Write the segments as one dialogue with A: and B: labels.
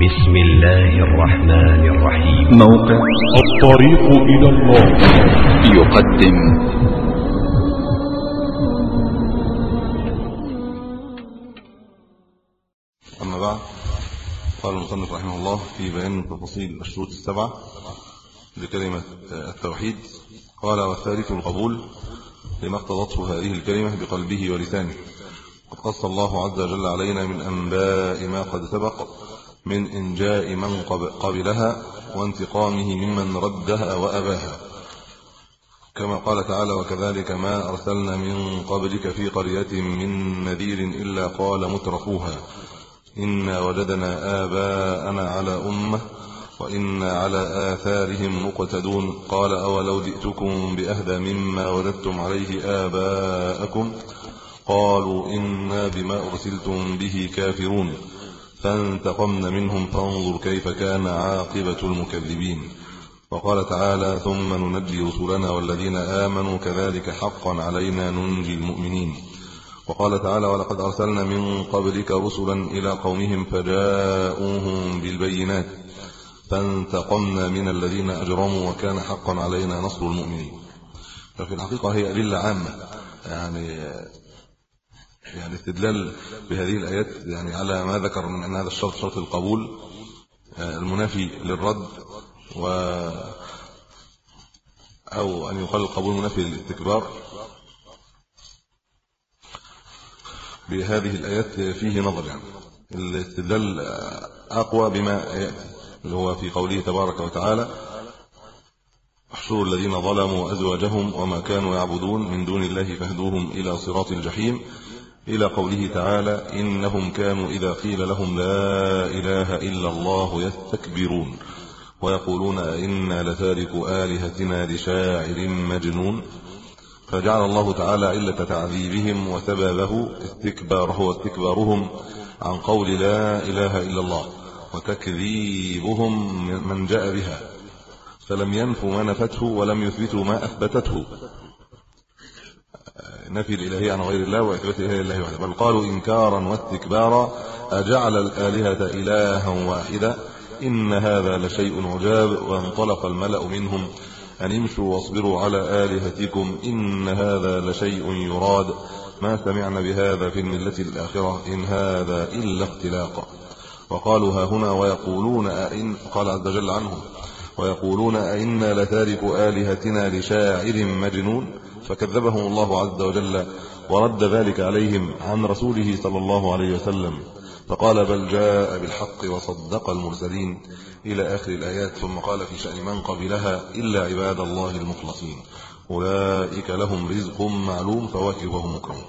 A: بسم الله الرحمن الرحيم موقع الطريق إلى الله يقدم أما بعد قال المصنف رحمه الله في بيان تفاصيل الشروط السبعة لكلمة آه، التوحيد قال والثالث القبول لما اقتضته هذه الكلمة بقلبه ولسانه قد قص الله عز وجل علينا من أنباء ما قد سبق من إنجاء من قبلها وانتقامه ممن ردها وأباها كما قال تعالى وكذلك ما أرسلنا من قبلك في قرية من نذير إلا قال مترفوها إنا وجدنا آباءنا على أمة وإنا على آثارهم مقتدون قال أولو جئتكم بأهدى مما وجدتم عليه آباءكم قالوا إنا بما أرسلتم به كافرون فانتقمنا منهم فانظر كيف كان عاقبة المكذبين وقال تعالى ثم ننجي رسلنا والذين آمنوا كذلك حقا علينا ننجي المؤمنين وقال تعالى ولقد أرسلنا من قبلك رسلا إلى قومهم فجاءوهم بالبينات فانتقمنا من الذين أجرموا وكان حقا علينا نصر المؤمنين ففي الحقيقة هي أدلة عامة يعني يعني استدلال بهذه الايات يعني على ما ذكر من ان هذا الشرط شرط القبول آه، المنافي للرد و او ان يقال القبول منافي للاستكبار بهذه الايات فيه نظر يعني الاستدلال اقوى بما ياتي اللي هو في قوله تبارك وتعالى احشروا الذين ظلموا ازواجهم وما كانوا يعبدون من دون الله فاهدوهم الى صراط الجحيم إلى قوله تعالى إنهم كانوا إذا قيل لهم لا إله إلا الله يستكبرون ويقولون إنا لتارك آلهتنا لشاعر مجنون فجعل الله تعالى علة تعذيبهم وسببه استكباره واستكبارهم عن قول لا إله إلا الله وتكذيبهم من جاء بها فلم ينفوا ما نفته ولم يثبتوا ما أثبتته نفي الالهيه عن غير الله واثبات الالهيه لله وحده بل قالوا انكارا واستكبارا اجعل الالهه الها واحده ان هذا لشيء عجاب وانطلق الملا منهم ان امشوا واصبروا على الهتكم ان هذا لشيء يراد ما سمعنا بهذا في المله الاخره ان هذا الا اختلاق وقالوا ها هنا ويقولون أئن قال عز وجل عنهم ويقولون أئنا لتارك آلهتنا لشاعر مجنون فكذبهم الله عز وجل ورد ذلك عليهم عن رسوله صلى الله عليه وسلم فقال بل جاء بالحق وصدق المرسلين إلى آخر الآيات ثم قال في شأن من قبلها إلا عباد الله المخلصين أولئك لهم رزق معلوم فواكه وهم مكرمون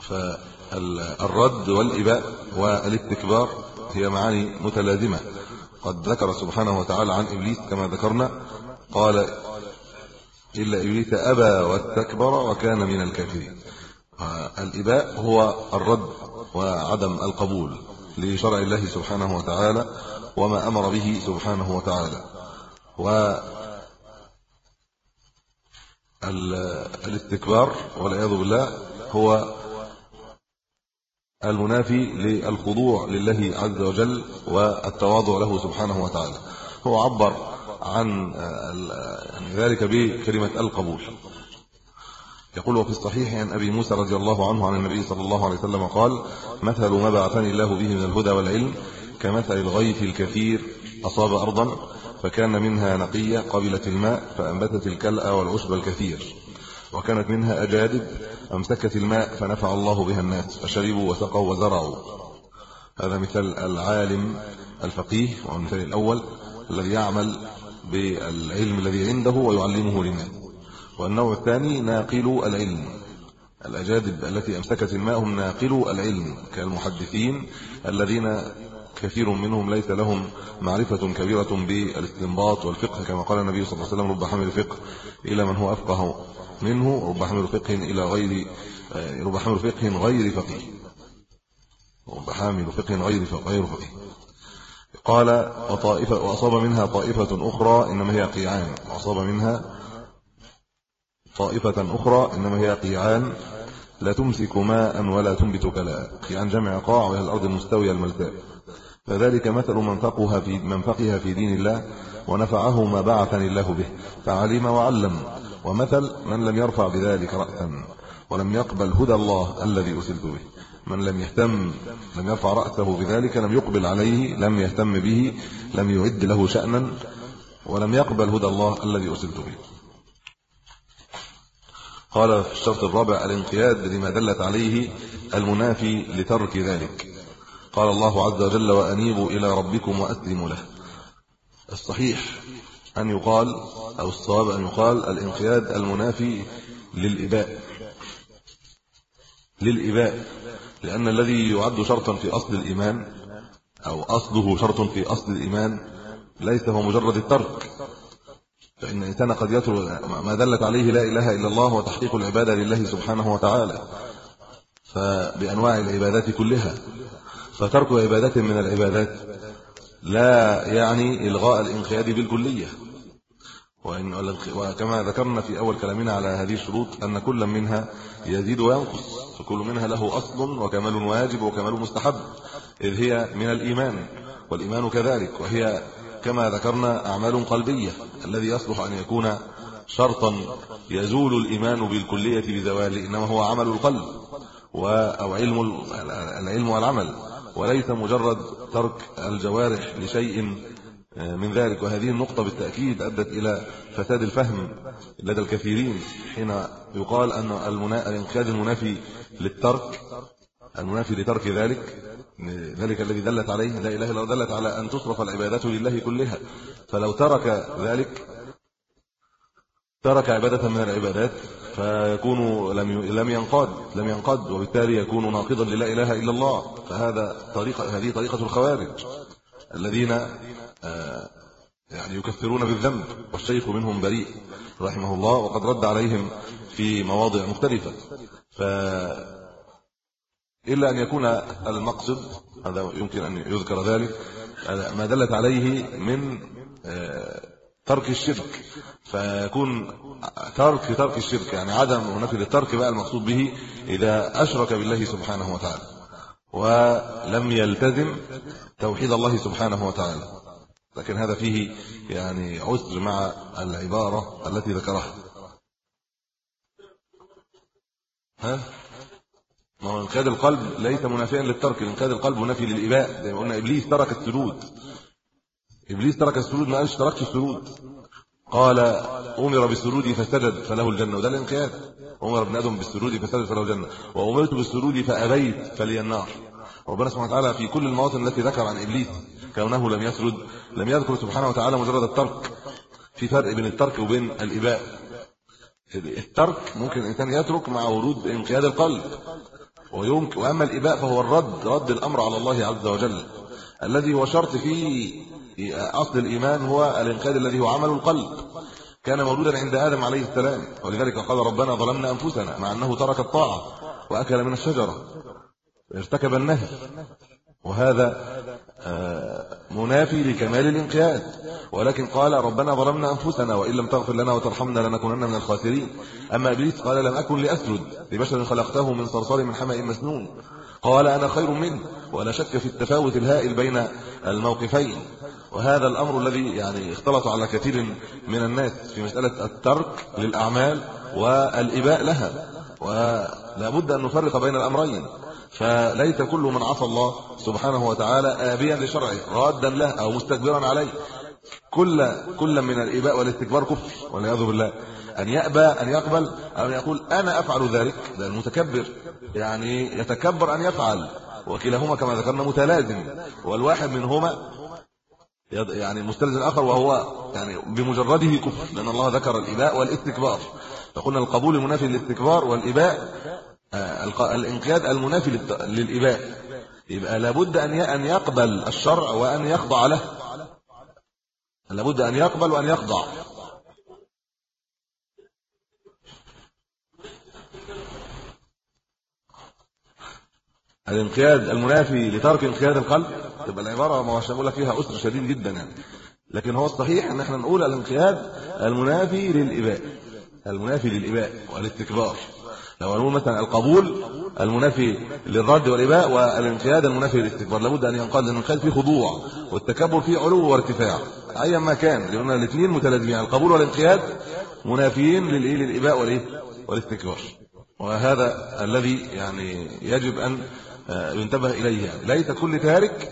A: فالرد والإباء والاستكبار هي معاني متلازمة قد ذكر سبحانه وتعالى عن إبليس كما ذكرنا قال إلا إبليس أبى واستكبر وكان من الكافرين الإباء هو الرد وعدم القبول لشرع الله سبحانه وتعالى وما أمر به سبحانه وتعالى و الاستكبار والعياذ بالله هو المنافي للخضوع لله عز وجل والتواضع له سبحانه وتعالى هو عبر عن آه، يعني ذلك بكلمة القبول يقول وفي الصحيح عن أبي موسى رضي الله عنه عن النبي صلى الله عليه وسلم قال مثل ما بعثني الله به من الهدى والعلم كمثل الغيث الكثير أصاب أرضا فكان منها نقية قبلت الماء فأنبتت الكلأ والعشب الكثير وكانت منها أجادب أمسكت الماء فنفع الله بها الناس فشربوا وسقوا وزرعوا هذا مثال العالم الفقيه ومثل الأول الذي يعمل بالعلم الذي عنده ويعلمه للناس والنوع الثاني ناقلو العلم الأجادب التي أمسكت الماء هم ناقلو العلم كالمحدثين الذين كثير منهم ليس لهم معرفة كبيرة بالاستنباط والفقه كما قال النبي صلى الله عليه وسلم رب حامل الفقه إلى من هو أفقه منه رب حامل فقه إلى غير رب حامل فقه غير فقيه رب حامل فقه غير فقيه قال وطائفة وأصاب منها طائفة أخرى إنما هي قيعان وأصاب منها طائفة أخرى إنما هي قيعان لا تمسك ماء ولا تنبت كلاء قيعان جمع قاع وهي الأرض المستوية الملتاء فذلك مثل من فقه في من فقه في دين الله ونفعه ما بعثني الله به فعلم وعلم ومثل من لم يرفع بذلك رأسا ولم يقبل هدى الله الذي أرسلت به من لم يهتم لم يرفع رأسه بذلك لم يقبل عليه لم يهتم به لم يعد له شأنا ولم يقبل هدى الله الذي أرسلت به قال في الشرط الرابع الانقياد لما دلت عليه المنافي لترك ذلك قال الله عز وجل وأنيبوا إلى ربكم وأسلموا له الصحيح أن يقال أو الصواب أن يقال الانقياد المنافي للإباء للإباء لأن الذي يعد شرطا في أصل الإيمان أو أصله شرط في أصل الإيمان ليس هو مجرد الترك فإن الإنسان قد يترك ما دلت عليه لا إله إلا الله وتحقيق العبادة لله سبحانه وتعالى فبأنواع العبادات كلها فترك عبادة من العبادات لا يعني إلغاء الانقياد بالكلية وإن وكما ذكرنا في أول كلامنا على هذه الشروط أن كل منها يزيد وينقص فكل منها له أصل وكمال واجب وكمال مستحب إذ هي من الإيمان والإيمان كذلك وهي كما ذكرنا أعمال قلبية الذي يصلح أن يكون شرطا يزول الإيمان بالكلية بزواله إنما هو عمل القلب أو علم العلم والعمل وليس مجرد ترك الجوارح لشيء آه، من ذلك وهذه النقطة بالتأكيد أدت إلى فساد الفهم لدى الكثيرين حين يقال أن الانقياد المنافي للترك المنافي لترك ذلك ذلك الذي دلت عليه لا إله إلا دلت على أن تصرف العبادات لله كلها فلو ترك ذلك ترك عبادة من العبادات فيكون لم لم ينقاد لم ينقاد وبالتالي يكون ناقضا للا إله إلا الله فهذا طريقة هذه طريقة الخوارج الذين آه، يعني يكفرون بالذنب والشيخ منهم بريء رحمه الله وقد رد عليهم في مواضع مختلفة ف إلا أن يكون المقصد هذا يمكن أن يذكر ذلك ما دلت عليه من آه، ترك الشرك فيكون ترك ترك الشرك يعني عدم ونفي الترك بقى المقصود به إذا أشرك بالله سبحانه وتعالى ولم يلتزم توحيد الله سبحانه وتعالى لكن هذا فيه يعني عذر مع العبارة التي ذكرها ها ما هو انقاد القلب ليس منافيا للترك انقاد القلب منافي للإباء زي ما قلنا إبليس ترك السجود إبليس ترك السجود ما قالش تركت السجود قال أمر بالسجود فسجد فله الجنة وده الانقياد أمر ابن آدم بالسجود فسجد فله الجنة وأمرت بالسجود فأبيت فلي النار ربنا سبحانه وتعالى في كل المواطن التي ذكر عن إبليس كونه لم يسرد لم يذكر سبحانه وتعالى مجرد الترك في فرق بين الترك وبين الاباء الترك ممكن الانسان يترك مع ورود انقياد القلب ويمكن واما الاباء فهو الرد رد الامر على الله عز وجل الذي هو شرط في اصل الايمان هو الانقياد الذي هو عمل القلب كان موجودا عند ادم عليه السلام ولذلك قال ربنا ظلمنا انفسنا مع انه ترك الطاعه واكل من الشجره ارتكب النهي وهذا آه، منافي لكمال الانقياد ولكن قال ربنا ظلمنا انفسنا وان لم تغفر لنا وترحمنا لنكونن من الخاسرين اما ابليس قال لم اكن لاسجد لبشر خلقته من صرصار من حمأ مسنون قال انا خير منه ولا شك في التفاوت الهائل بين الموقفين وهذا الامر الذي يعني اختلط على كثير من الناس في مساله الترك للاعمال والاباء لها ولا بد ان نفرق بين الامرين فليت كل من عصى الله سبحانه وتعالى آبيا لشرعه رادا له أو مستكبرا عليه كل كل من الاباء والاستكبار كفر والعياذ بالله ان يأبى ان يقبل او أن يقول انا افعل ذلك ده المتكبر يعني يتكبر ان يفعل وكلاهما كما ذكرنا متلازم والواحد منهما يعني مستلزم الاخر وهو يعني بمجرده كفر لان الله ذكر الاباء والاستكبار فقلنا القبول المنافي للاستكبار والاباء آه، الانقياد المنافي للاباء يبقى لابد ان ان يقبل الشرع وان يخضع له لابد ان يقبل وان يخضع الانقياد المنافي لترك انقياد القلب تبقى العباره ما هوش بقول لك فيها اسر شديد جدا يعني لكن هو الصحيح ان احنا نقول الانقياد المنافي للاباء المنافي للاباء والاستكبار لو نقول مثلا القبول المنافي للرد والاباء والانقياد المنافي للاستكبار لابد ان ينقاد لان الانقياد فيه خضوع والتكبر فيه علو وارتفاع ايا ما كان لان الاثنين متلازمين القبول والانقياد منافيين للايه للاباء والايه والاستكبار وهذا الذي يعني يجب ان آه، ينتبه اليه يعني ليس كل تارك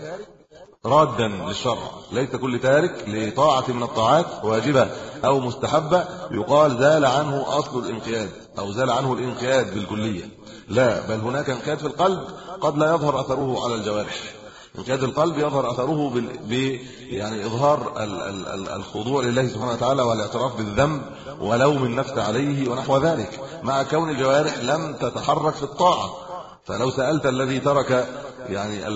A: رادا للشرع ليس كل تارك لطاعه من الطاعات واجبه او مستحبه يقال زال عنه اصل الانقياد أو زال عنه الإنقياد بالكلية لا بل هناك انقياد في القلب قد لا يظهر أثره على الجوارح انقياد القلب يظهر أثره بال... ب... يعني إظهار ال... ال... ال... الخضوع لله سبحانه وتعالى والاعتراف بالذنب ولوم النفس عليه ونحو ذلك مع كون الجوارح لم تتحرك في الطاعة فلو سألت الذي ترك يعني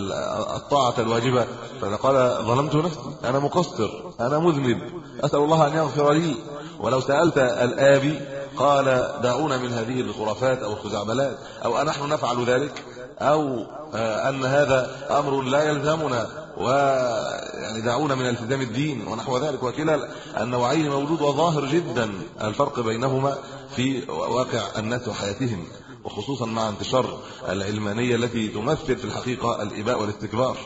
A: الطاعة الواجبة فقال ظلمت نفسي أنا مقصر أنا مذنب أسأل الله أن يغفر لي ولو سألت الآبي قال دعونا من هذه الخرافات او الخزعبلات او نحن نفعل ذلك او آه، ان هذا امر لا يلزمنا و يعني دعونا من التزام الدين ونحو ذلك وكلا النوعين موجود وظاهر جدا الفرق بينهما في واقع الناس وحياتهم وخصوصا مع انتشار العلمانيه التي تمثل في الحقيقه الاباء والاستكبار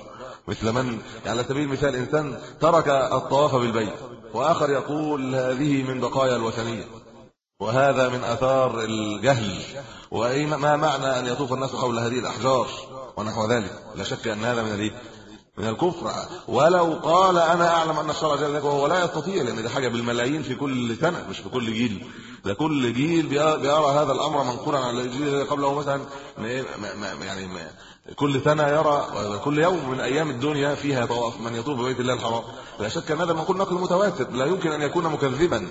A: مثل من على سبيل المثال انسان ترك الطواف بالبيت واخر يقول هذه من بقايا الوثنيه وهذا من اثار الجهل واي ما معنى ان يطوف الناس حول هذه الاحجار ونحو ذلك لا شك ان هذا من الايه من الكفر ولو قال انا اعلم ان الشرع جاء وهو لا يستطيع لان دي حاجه بالملايين في كل سنه مش في كل جيل ده كل جيل بيرى هذا الامر منقولا على الجيل قبله مثلا يعني كل سنه يرى كل يوم من ايام الدنيا فيها طواف من يطوف ببيت الله الحرام لا شك ان هذا منقول نقل متواتر لا يمكن ان يكون مكذبا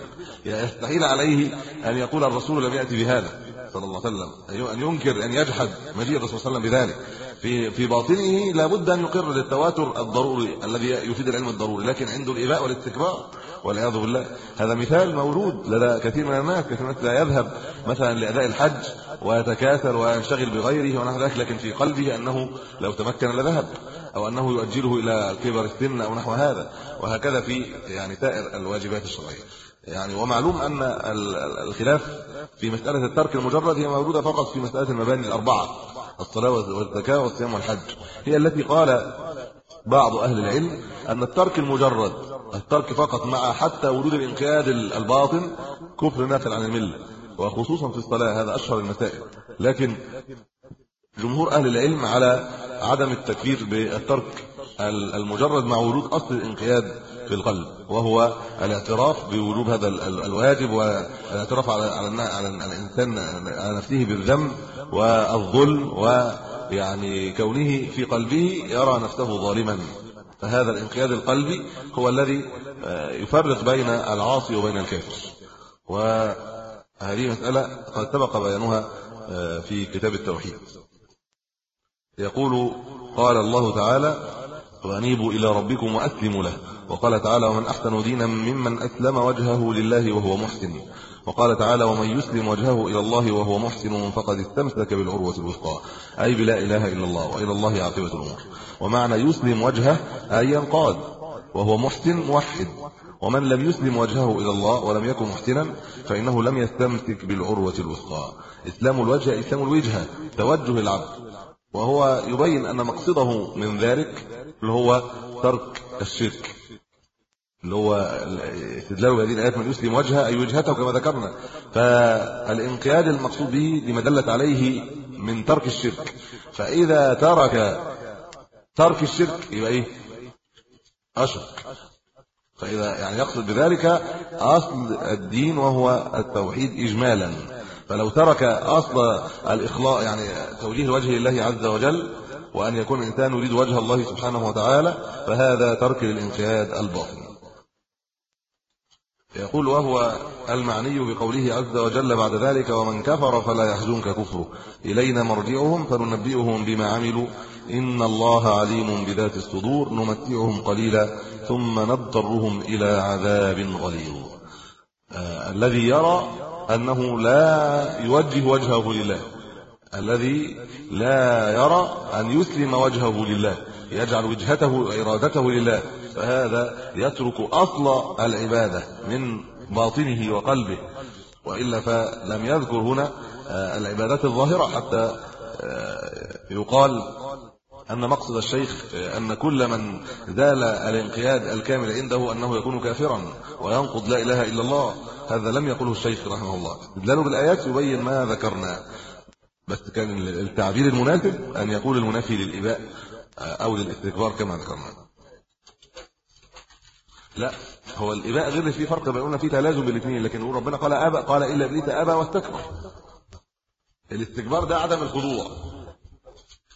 A: يستحيل عليه ان يقول الرسول لم ياتي بهذا صلى الله عليه وسلم أيوة، ان ينكر ان يجحد مجيء الرسول صلى الله عليه وسلم بذلك في في باطنه لابد ان يقر للتواتر الضروري الذي يفيد العلم الضروري لكن عنده الاباء والاستكبار والعياذ بالله هذا مثال موجود لدى كثير من الناس كثير من الناس لا يذهب مثلا لاداء الحج ويتكاثر وينشغل بغيره ونحو ذلك لكن في قلبه انه لو تمكن لذهب او انه يؤجله الى كبر السن او نحو هذا وهكذا في يعني سائر الواجبات الشرعيه يعني ومعلوم ان الخلاف في مساله الترك المجرد هي موجوده فقط في مساله المباني الاربعه الصلاة والزكاة والصيام والحج هي التي قال بعض أهل العلم أن الترك المجرد الترك فقط مع حتى وجود الانقياد الباطن كفر ناقل عن الملة وخصوصا في الصلاة هذا أشهر المسائل لكن جمهور أهل العلم على عدم التكفير بالترك المجرد مع وجود أصل الانقياد في القلب وهو الاعتراف بوجوب هذا الواجب والاعتراف على على على الانسان على نفسه بالذنب والظلم ويعني كونه في قلبه يرى نفسه ظالما فهذا الانقياد القلبي هو الذي آه، يفرق بين العاصي وبين الكافر وهذه مسألة قد سبق بيانها آه، في كتاب التوحيد يقول قال الله تعالى وأنيبوا إلى ربكم وأسلموا له وقال تعالى ومن احسن دينا ممن اسلم وجهه لله وهو محسن وقال تعالى ومن يسلم وجهه الى الله وهو محسن فقد استمسك بالعروه الوثقى اي بلا اله الا الله والى الله عاقبه الامور ومعنى يسلم وجهه اي ينقاد وهو محسن موحد ومن لم يسلم وجهه الى الله ولم يكن محسنا فانه لم يستمسك بالعروه الوثقى اسلام الوجه اسلام الوجهه توجه العبد وهو يبين ان مقصده من ذلك اللي هو ترك الشرك اللي هو استدلال هذه الايات من يسلم وجهه اي وجهته كما ذكرنا فالانقياد المقصود به لما دلت عليه من ترك الشرك فاذا ترك ترك الشرك يبقى ايه اشرك فاذا يعني يقصد بذلك اصل الدين وهو التوحيد اجمالا فلو ترك اصل الاخلاص يعني توجيه الوجه لله عز وجل وان يكون الانسان يريد وجه الله سبحانه وتعالى فهذا ترك للانقياد الباطن يقول وهو المعني بقوله عز وجل بعد ذلك ومن كفر فلا يحزنك كفره إلينا مرجعهم فننبئهم بما عملوا إن الله عليم بذات الصدور نمتعهم قليلا ثم نضطرهم إلى عذاب غليظ آه الذي يرى أنه لا يوجه وجهه لله الذي لا يرى أن يسلم وجهه لله يجعل وجهته إرادته لله فهذا يترك أصل العبادة من باطنه وقلبه وإلا فلم يذكر هنا آه، العبادات الظاهرة حتى آه، يقال أن مقصد الشيخ آه، أن كل من زال الانقياد الكامل عنده أنه يكون كافرا وينقض لا إله إلا الله هذا لم يقله الشيخ رحمه الله إدلاله بالآيات يبين ما ذكرنا بس كان التعبير المناسب أن يقول المنافي للإباء أو للاستكبار كما ذكرنا لا هو الاباء غير في فرق بين في تلازم بين الاثنين لكن هو ربنا قال ابى قال الا ابليس ابى واستكبر الاستكبار ده عدم الخضوع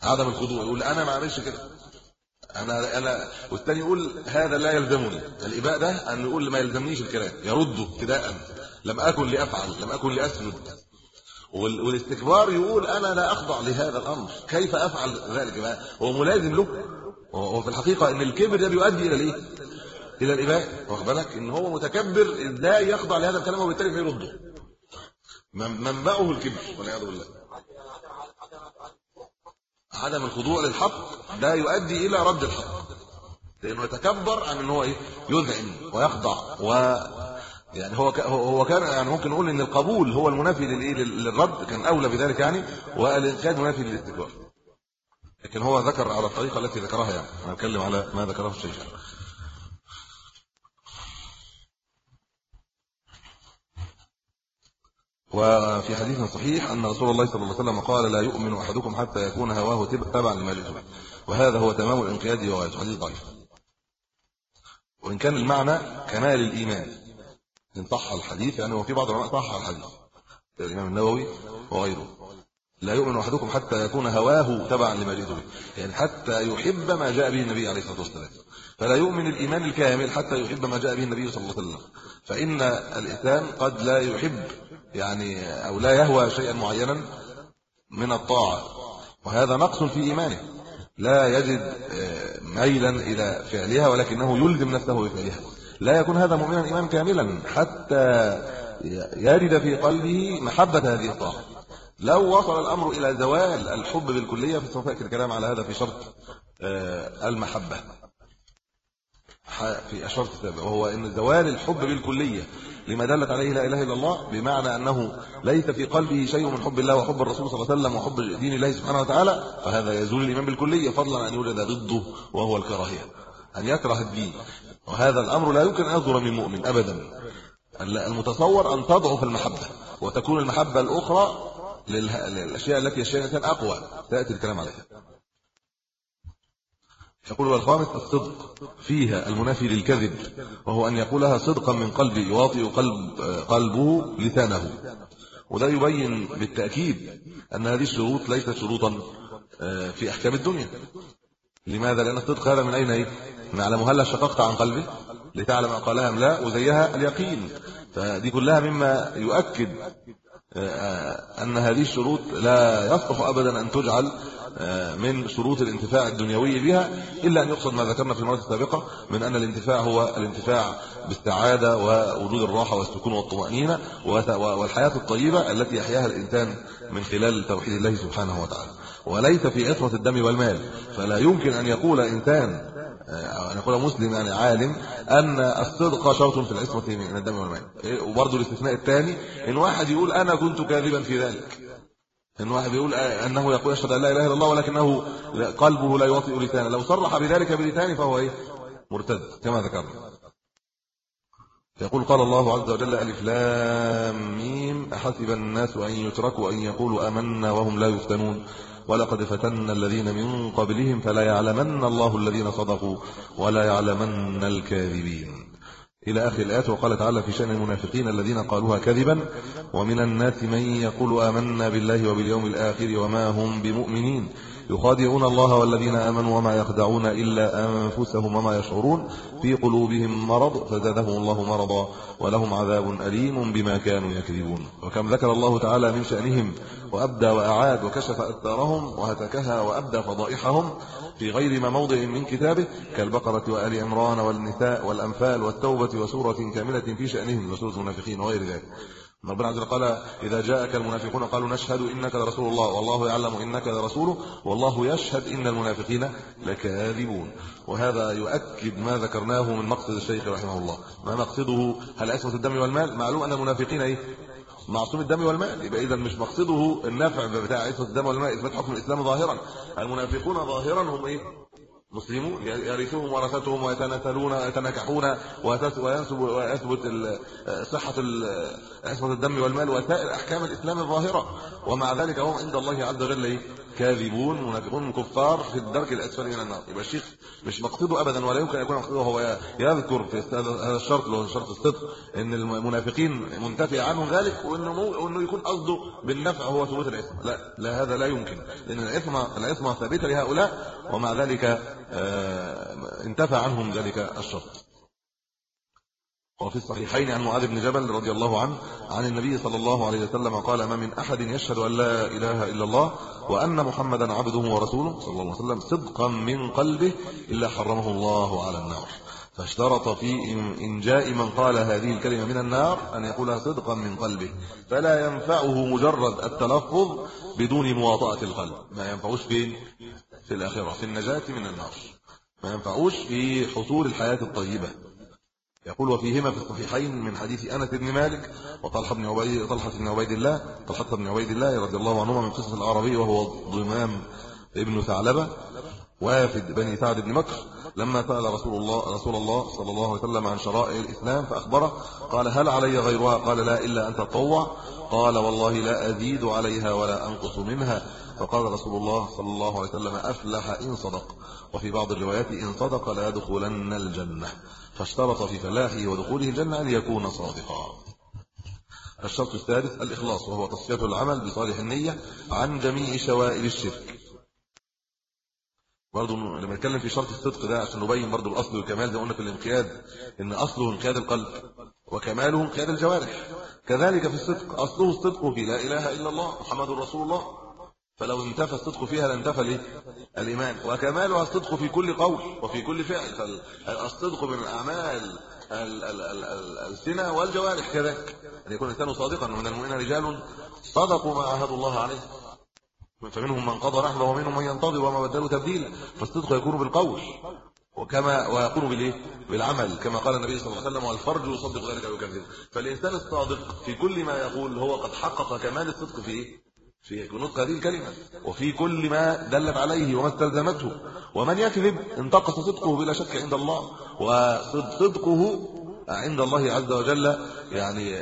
A: عدم الخضوع يقول انا ما اعملش كده انا انا والثاني يقول هذا لا يلزمني الاباء ده ان يقول ما يلزمنيش الكلام يرده ابتداء لم اكن لافعل لم اكن لاسجد والاستكبار يقول انا لا اخضع لهذا الامر كيف افعل ذلك بقى هو ملازم له هو في الحقيقه ان الكبر ده بيؤدي الى ايه الى الاباء واخد بالك ان هو متكبر لا يخضع لهذا الكلام وبالتالي فيرده منبعه الكبر والعياذ بالله عدم الخضوع للحق ده يؤدي الى رد الحق لانه يتكبر عن ان هو ايه يذعن ويخضع و يعني هو هو كان يعني ممكن نقول ان القبول هو المنافي للايه للرد كان اولى بذلك يعني والانقياد منافي للاستكبار لكن هو ذكر على الطريقه التي ذكرها يعني انا بتكلم على ما ذكره الشيخ وفي حديث صحيح أن رسول الله صلى الله عليه وسلم قال لا يؤمن أحدكم حتى يكون هواه تبعا لما يجب وهذا هو تمام الانقياد وغايته حديث ضعيف وإن كان المعنى كمال الإيمان إن صح الحديث يعني وفي بعض العلماء صح الحديث الإمام النووي وغيره لا يؤمن أحدكم حتى يكون هواه تبعا لما جئت به يعني حتى يحب ما جاء به النبي عليه الصلاة والسلام فلا يؤمن الإيمان الكامل حتى يحب ما جاء به النبي صلى الله عليه وسلم فإن الإنسان قد لا يحب يعني أو لا يهوى شيئا معينا من الطاعة وهذا نقص في إيمانه لا يجد آه، ميلا إلى فعلها ولكنه يلزم نفسه بفعلها لا يكون هذا مؤمنا ايمانا كاملا حتى يجد في قلبه محبة هذه الطاعة لو وصل الأمر إلى زوال الحب بالكلية فسوف يأتي الكلام على هذا في شرط آه، المحبة في اشرف التابع وهو ان زوال الحب بالكليه لما دلت عليه لا اله الا الله بمعنى انه ليس في قلبه شيء من حب الله وحب الرسول صلى الله عليه وسلم وحب دين الله سبحانه وتعالى فهذا يزول الايمان بالكليه فضلا ان يوجد ضده وهو الكراهيه ان يكره الدين وهذا الامر لا يمكن ان يصدر من مؤمن ابدا المتصور ان تضعف المحبه وتكون المحبه الاخرى للاشياء التي يشاء الانسان اقوى تاتي الكلام عليها يقول والخامس الصدق فيها المنافي للكذب وهو أن يقولها صدقا من قلبه يواطئ قلب قلبه لسانه وده يبين بالتأكيد أن هذه الشروط ليست شروطا آه، في أحكام الدنيا لماذا؟ لأن الصدق هذا من أين نعلم هل شققت عن قلبه لتعلم أقالها أم لا وزيها اليقين فدي كلها مما يؤكد آه، آه، أن هذه الشروط لا يصلح أبدا أن تجعل آه، من شروط الانتفاع الدنيوي بها الا ان يقصد ما ذكرنا في المره السابقه من ان الانتفاع هو الانتفاع بالسعاده ووجود الراحه والسكون والطمانينه والحياه الطيبه التي يحياها الانسان من خلال توحيد الله سبحانه وتعالى وليس في عصمه الدم والمال فلا يمكن ان يقول انسان آه، انا اقول مسلم يعني عالم ان الصدق شرط في العصمه من الدم والمال إيه، وبرضه الاستثناء الثاني ان واحد يقول انا كنت كاذبا في ذلك إن واحد بيقول آه، أنه يقول أشهد أن لا إله إلا الله ولكنه قلبه لا يوطئ لسانه لو صرح بذلك بلسانه فهو إيه؟ مرتد كما ذكرنا يقول قال الله عز وجل ألف لام ميم أحسب الناس أن يتركوا أن يقولوا آمنا وهم لا يفتنون ولقد فتنا الذين من قبلهم فلا يعلمن الله الذين صدقوا ولا يعلمن الكاذبين إلى آخر الآيات وقال تعالى في شأن المنافقين الذين قالوها كذبا ومن الناس من يقول آمنا بالله وباليوم الآخر وما هم بمؤمنين يخادعون الله والذين آمنوا وما يخدعون إلا أنفسهم وما يشعرون في قلوبهم مرض فزادهم الله مرضا ولهم عذاب أليم بما كانوا يكذبون وكم ذكر الله تعالى من شأنهم وأبدى وأعاد وكشف أثارهم وهتكها وأبدى فضائحهم في غير ما موضع من كتابه كالبقرة وآل عمران والنساء والأنفال والتوبة وسورة كاملة في شأنهم وسورة المنافقين وغير ذلك ربنا عز وجل قال إذا جاءك المنافقون قالوا نشهد إنك لرسول الله والله يعلم إنك لرسوله والله يشهد إن المنافقين لكاذبون وهذا يؤكد ما ذكرناه من مقصد الشيخ رحمه الله ما مقصده هل أسمة الدم والمال معلوم أن المنافقين إيه؟ معصوم الدم والمال يبقى اذا مش مقصده النفع بتاع عصمه الدم والمال اثبات حكم الاسلام ظاهرا المنافقون ظاهرا هم ايه مسلمون يرثهم ورثتهم ويتناثلون ويتناكحون وينسب ويثبت صحه عصمه الدم والمال وسائر احكام الاسلام الظاهره ومع ذلك هم عند الله عز وجل إيه؟ كاذبون منافقون كفار في الدرك الاسفل من النار يبقى الشيخ مش مقصده ابدا ولا يمكن يكون مقصده هو يذكر في هذا الشرط اللي هو شرط الصدق ان المنافقين منتفي عنهم ذلك وانه مو انه يكون قصده بالنفع هو ثبوت الاثم لا لا هذا لا يمكن لان الاثم الاثم ثابته لهؤلاء ومع ذلك آه، انتفى عنهم ذلك الشرط وفي الصحيحين عن معاذ بن جبل رضي الله عنه عن النبي صلى الله عليه وسلم قال ما من احد يشهد ان لا اله الا الله وان محمدا عبده ورسوله صلى الله عليه وسلم صدقا من قلبه الا حرمه الله على النار فاشترط في ان جاء من قال هذه الكلمه من النار ان يقولها صدقا من قلبه فلا ينفعه مجرد التلفظ بدون مواطاه القلب ما ينفعوش فين في الاخره في النجاه من النار ما ينفعوش في حصول الحياه الطيبه يقول وفيهما في الصحيحين من حديث انس بن مالك وطلحه بن عبيد طلحه بن عبيد الله طلحه بن عبيد الله رضي الله عنهما من قصه العربي وهو ضمام ابن ثعلبه وافد بني سعد بن مكر لما سال رسول الله رسول الله صلى الله عليه وسلم عن شرائع الاسلام فاخبره قال هل علي غيرها قال لا الا ان تطوع قال والله لا ازيد عليها ولا انقص منها فقال رسول الله صلى الله عليه وسلم افلح ان صدق وفي بعض الروايات ان صدق لا دخولن الجنه فاشترط في فلاحه ودخوله الجنة أن يكون صادقا الشرط الثالث الإخلاص وهو تصفية العمل بصالح النية عن جميع شوائب الشرك برضه لما نتكلم في شرط الصدق ده عشان نبين برضه الأصل والكمال ده قلنا في الانقياد إن أصله انقياد القلب وكماله انقياد الجوارح كذلك في الصدق أصله الصدق في لا إله إلا الله محمد رسول الله فلو انتفى الصدق فيها لانتفى الايه الايمان وكمالها الصدق في كل قول وفي كل فعل فالصدق من الاعمال السنة والجوارح كذلك ان يكون الانسان صادقا ومن المؤمنين رجال صدقوا ما عاهدوا الله عليه فمنهم من قضى نحبه ومنهم من ينتظر وما بدلوا تبديلا فالصدق يكون بالقول وكما ويكون بالايه بالعمل كما قال النبي صلى الله عليه وسلم والفرج يصدق ذلك ويكذبه فالانسان الصادق في كل ما يقول هو قد حقق كمال الصدق في إيه؟ في نطق هذه الكلمة وفي كل ما دلت عليه وما استلزمته ومن يكذب انتقص صدقه بلا شك عند الله وصدقه عند الله عز وجل يعني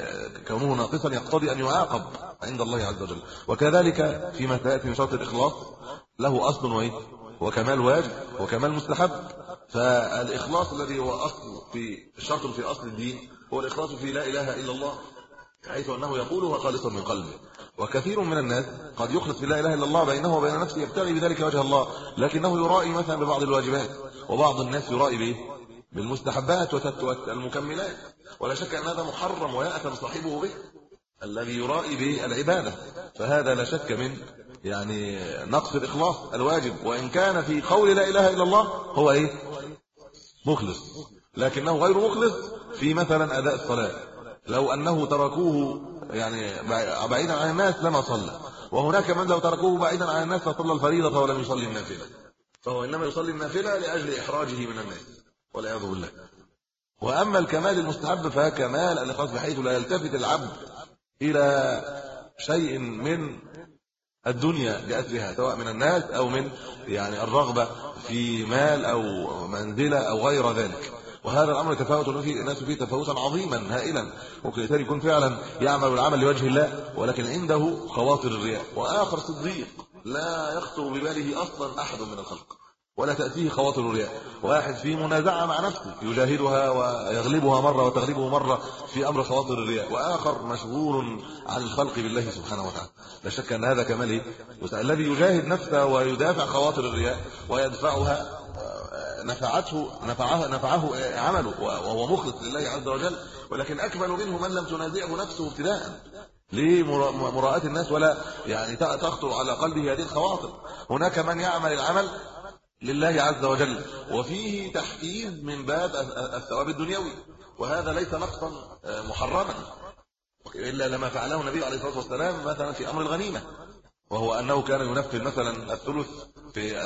A: كونه ناقصا يقتضي أن يعاقب عند الله عز وجل وكذلك في مسائل في شرط الإخلاص له أصل وإيه وكمال واجب وكمال مستحب فالإخلاص الذي هو أصل في شرط في أصل الدين هو الإخلاص في لا إله إلا الله حيث أنه يقولها خالصا من قلبه وكثير من الناس قد يخلص بالله اله الا الله بينه وبين نفسه يبتغي بذلك وجه الله لكنه يرائي مثلا ببعض الواجبات وبعض الناس يرائي به بالمستحبات المكملات ولا شك ان هذا محرم ويأثم صاحبه به الذي يرائي به العباده فهذا لا شك من يعني نقص الاخلاص الواجب وان كان في قول لا اله الا الله هو ايه مخلص لكنه غير مخلص في مثلا اداء الصلاه لو انه تركوه يعني بعيدا عن الناس لما صلى وهناك من لو تركوه بعيدا عن الناس فصلى الفريضه ولم يصلي النافله فهو انما يصلي النافله لاجل احراجه من الناس والعياذ بالله واما الكمال المستحب فكمال الاخلاص بحيث لا يلتفت العبد الى شيء من الدنيا بأثرها سواء من الناس أو من يعني الرغبة في مال أو منزلة أو غير ذلك وهذا الامر تفاوت فيه الناس فيه تفاوتا عظيما هائلا ممكن يكون فعلا يعمل العمل لوجه الله ولكن عنده خواطر الرياء واخر صديق لا يخطر بباله اصلا احد من الخلق ولا تاتيه خواطر الرياء واحد في منازعه مع نفسه يجاهدها ويغلبها مره وتغلبه مره في امر خواطر الرياء واخر مشغول عن الخلق بالله سبحانه وتعالى لا شك ان هذا كمال إيه؟ الذي يجاهد نفسه ويدافع خواطر الرياء ويدفعها نفعته نفعه نفعه عمله وهو مخلص لله عز وجل ولكن اكمل منه من لم تنازعه نفسه ابتداء لمراءة الناس ولا يعني تخطر على قلبه هذه الخواطر هناك من يعمل العمل لله عز وجل وفيه تحفيز من باب الثواب الدنيوي وهذا ليس نقصا آه، محرما الا لما فعله النبي عليه الصلاه والسلام مثلا في امر الغنيمه وهو انه كان ينفذ مثلا الثلث في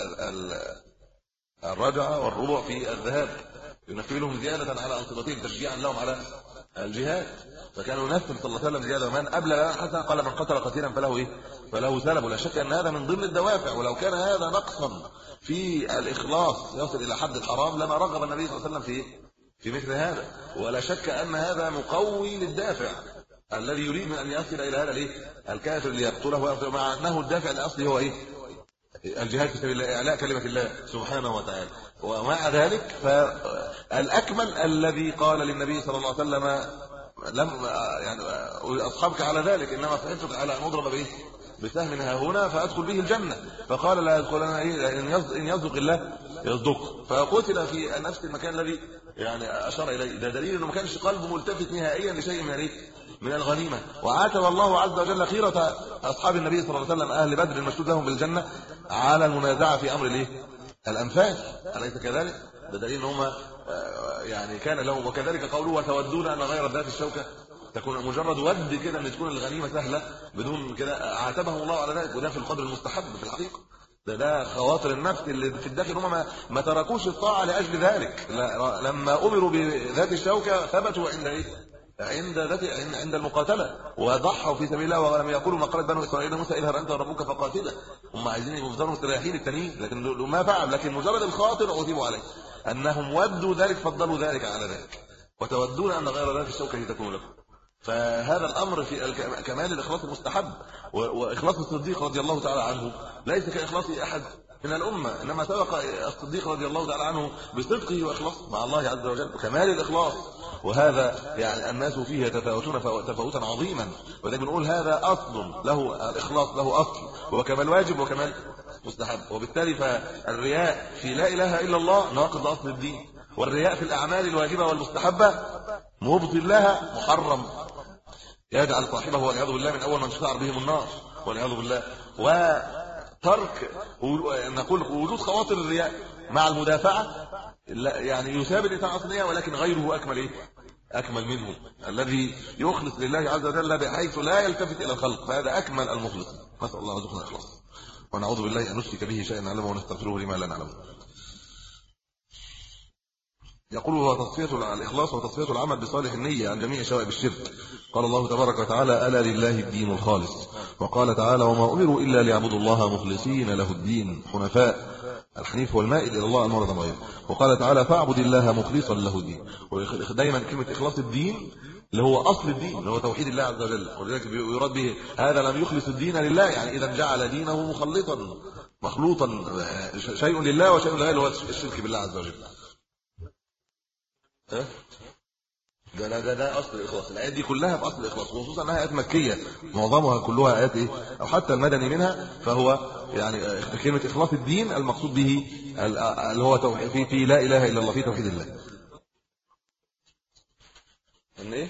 A: الرجعة والربع في الذهاب ينقبلهم زيادة على أنصبتهم تشجيعا لهم على الجهاد فكان ينفل صلى الله عليه وسلم زيادة ومن قبل لا حتى قال من قتل قتيلا فله إيه؟ فله سلب ولا شك أن هذا من ضمن الدوافع ولو كان هذا نقصا في الإخلاص يصل إلى حد الحرام لما رغب النبي صلى الله عليه وسلم في في مثل هذا ولا شك أن هذا مقوي للدافع الذي يريد من أن يصل إلى هذا الإيه؟ الكافر ليقتله مع أنه الدافع الأصلي هو إيه الجهاد في سبيل الله اعلاء كلمه الله سبحانه وتعالى ومع ذلك فالاكمل الذي قال للنبي صلى الله عليه وسلم لم يعني اصحابك على ذلك انما فانتك على مضرب به بسهم ها هنا فادخل به الجنه فقال لا يدخلن ايه ان يصدق الله يصدق فقتل في نفس المكان الذي يعني اشار اليه ده دليل انه ما كانش قلبه ملتفت نهائيا لشيء من ريت من الغنيمه وعاتب الله عز وجل خيره اصحاب النبي صلى الله عليه وسلم اهل بدر المشهود لهم بالجنه على المنازعه في امر الايه الانفاس اليس كذلك ده دليل ان هم آه، يعني كان لهم وكذلك قوله وتودون ان غير ذات الشوكه تكون مجرد ود كده ان تكون الغنيمه سهله بدون كده عاتبه الله على ذلك وده في القدر المستحب في الحقيقه ده ده خواطر النفس اللي في الداخل هم ما, ما تركوش الطاعه لاجل ذلك لما امروا بذات الشوكه ثبتوا عند ايه عند ذات عند المقاتله وضحوا في سبيل الله ولم يقولوا ما قالت بنو اسرائيل موسى اذهب انت وربك فقاتلا هم عايزين يبقوا مستريحين التانيين لكن ما فعل لكن مجرد الخاطر عذبوا عليه انهم ودوا ذلك فضلوا ذلك على ذلك وتودون ان غير ذلك الشوكه تكون لكم فهذا الامر في كمال الاخلاص المستحب واخلاص الصديق رضي الله تعالى عنه ليس كاخلاص احد من الامه انما سبق الصديق رضي الله تعالى عنه بصدقه واخلاصه مع الله عز وجل وكمال الاخلاص وهذا يعني الناس فيه يتفاوتون تفاوتا عظيما ولكن بنقول هذا اصل له الاخلاص له اصل هو كمال واجب وكمال مستحب وبالتالي فالرياء في لا اله الا الله ناقض اصل الدين والرياء في الاعمال الواجبه والمستحبه مبطل لها محرم يجعل صاحبه والعياذ بالله من اول من شعر بهم النار والعياذ بالله و ترك نقول وجود خواطر الرياء مع المدافعة لا يعني يثاب إطاعة ولكن غيره أكمل إيه؟ أكمل منه الذي يخلص لله عز وجل بحيث لا يلتفت إلى الخلق فهذا أكمل المخلص نسأل الله رزقنا الإخلاص ونعوذ بالله أن نشرك به شيئا نعلمه ونستغفره لما لا نعلمه يقول هو تصفية الإخلاص وتصفية العمل بصالح النية عن جميع شوائب الشرك قال الله تبارك وتعالى ألا لله الدين الخالص وقال تعالى وما أمروا إلا ليعبدوا الله مخلصين له الدين حنفاء الحنيف والمائل إلى الله المرض غيره وقال تعالى فاعبد الله مخلصا له الدين ودايما كلمة إخلاص الدين اللي هو أصل الدين اللي هو توحيد الله عز وجل ولذلك يراد به هذا لم يخلص الدين لله يعني إذا جعل دينه مخلطا مخلوطا شيء لله وشيء لغيره هو الشرك بالله عز وجل ده ده ده, ده اصل الاخلاص الايات دي كلها في اصل الاخلاص خصوصا انها ايات مكيه معظمها كلها ايات ايه او حتى المدني منها فهو يعني آه، كلمه اخلاص الدين المقصود به آه، اللي هو توحيد في, في لا اله الا الله في توحيد الله ان ايه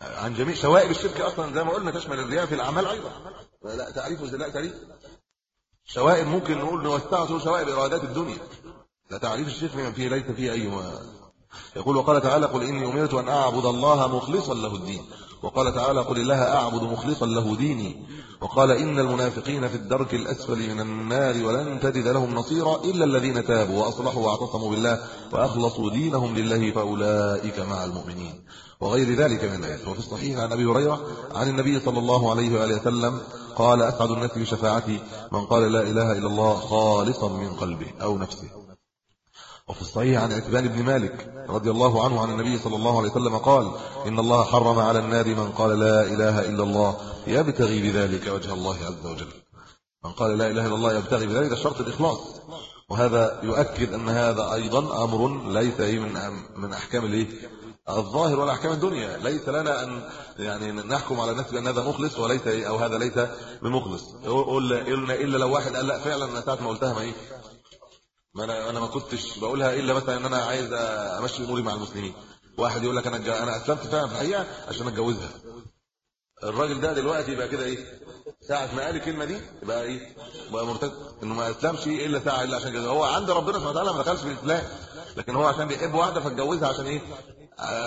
A: عن جميع شوائب الشرك اصلا زي ما قلنا تشمل الرياء في الاعمال ايضا لا تعريف ولا تعريف شوائب ممكن نقول نوسعه شوائب ارادات الدنيا ده تعريف الشيخ من فيه ليس فيه أي ما يقول وقال تعالى قل إني أمرت أن أعبد الله مخلصا له الدين وقال تعالى قل الله أعبد مخلصا له ديني وقال إن المنافقين في الدرك الأسفل من النار ولن تجد لهم نصيرا إلا الذين تابوا وأصلحوا واعتصموا بالله وأخلصوا دينهم لله فأولئك مع المؤمنين وغير ذلك من الآيات وفي الصحيح عن أبي هريرة عن النبي صلى الله عليه وآله وسلم قال أسعد الناس بشفاعتي من قال لا إله إلا الله خالصا من قلبه أو نفسه وفي الصحيح عن عتبان بن مالك رضي الله عنه عن النبي صلى الله عليه وسلم قال إن الله حرم على النار من قال لا إله إلا الله يبتغي بذلك وجه الله عز وجل من قال لا إله إلا الله يبتغي بذلك ده شرط الإخلاص وهذا يؤكد أن هذا أيضا أمر ليس إيه من من أحكام الإيه الظاهر ولا احكام الدنيا ليس لنا ان يعني نحكم على الناس بان هذا مخلص وليس إيه، او هذا ليس بمخلص قلنا الا لو واحد قال لا فعلا انا ساعه ما قلتها ما ايه ما انا انا ما كنتش بقولها الا مثلا ان انا عايز امشي اموري مع المسلمين واحد يقول لك انا انا اسلمت فعلا في الحقيقه عشان اتجوزها الراجل ده دلوقتي يبقى كده ايه ساعه ما قال الكلمه دي يبقى ايه بقى مرتد انه ما اسلمش الا ساعه الا عشان جزء. هو عند ربنا سبحانه وتعالى ما دخلش في الاسلام لكن هو عشان بيحب واحده فاتجوزها عشان ايه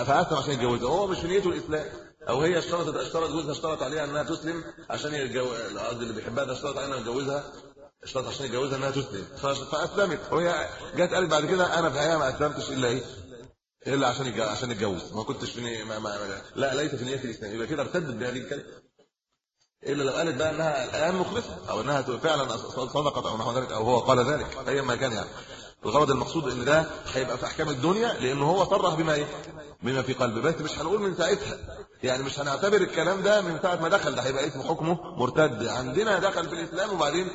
A: فاسلم عشان يتجوزها هو مش في نيته الاسلام او هي اشترطت اشترط جوزها اشترط عليها انها تسلم عشان القصد اللي بيحبها ده اشترط عليها انها تتجوزها اشترط عشان يتجوزها انها تسلم فاسلمت وهي جت قالت بعد كده انا في الحقيقه ما اسلمتش الا ايه الا عشان عشان اتجوز ما كنتش في ما ما لا ليس في نيتي الاسلام يبقى كده ارتدت بهذه الكلمه الا لو قالت بقى انها الان مخلصه او انها فعلا صدقت او نحو ذلك او هو قال ذلك ايا ما كان يعني الغرض المقصود ان ده هيبقى في احكام الدنيا لان هو صرح بما ايه بما في قلبه بس مش هنقول من ساعتها يعني مش هنعتبر الكلام ده من ساعه ما دخل ده هيبقى اسمه حكمه مرتد عندنا دخل في الاسلام وبعدين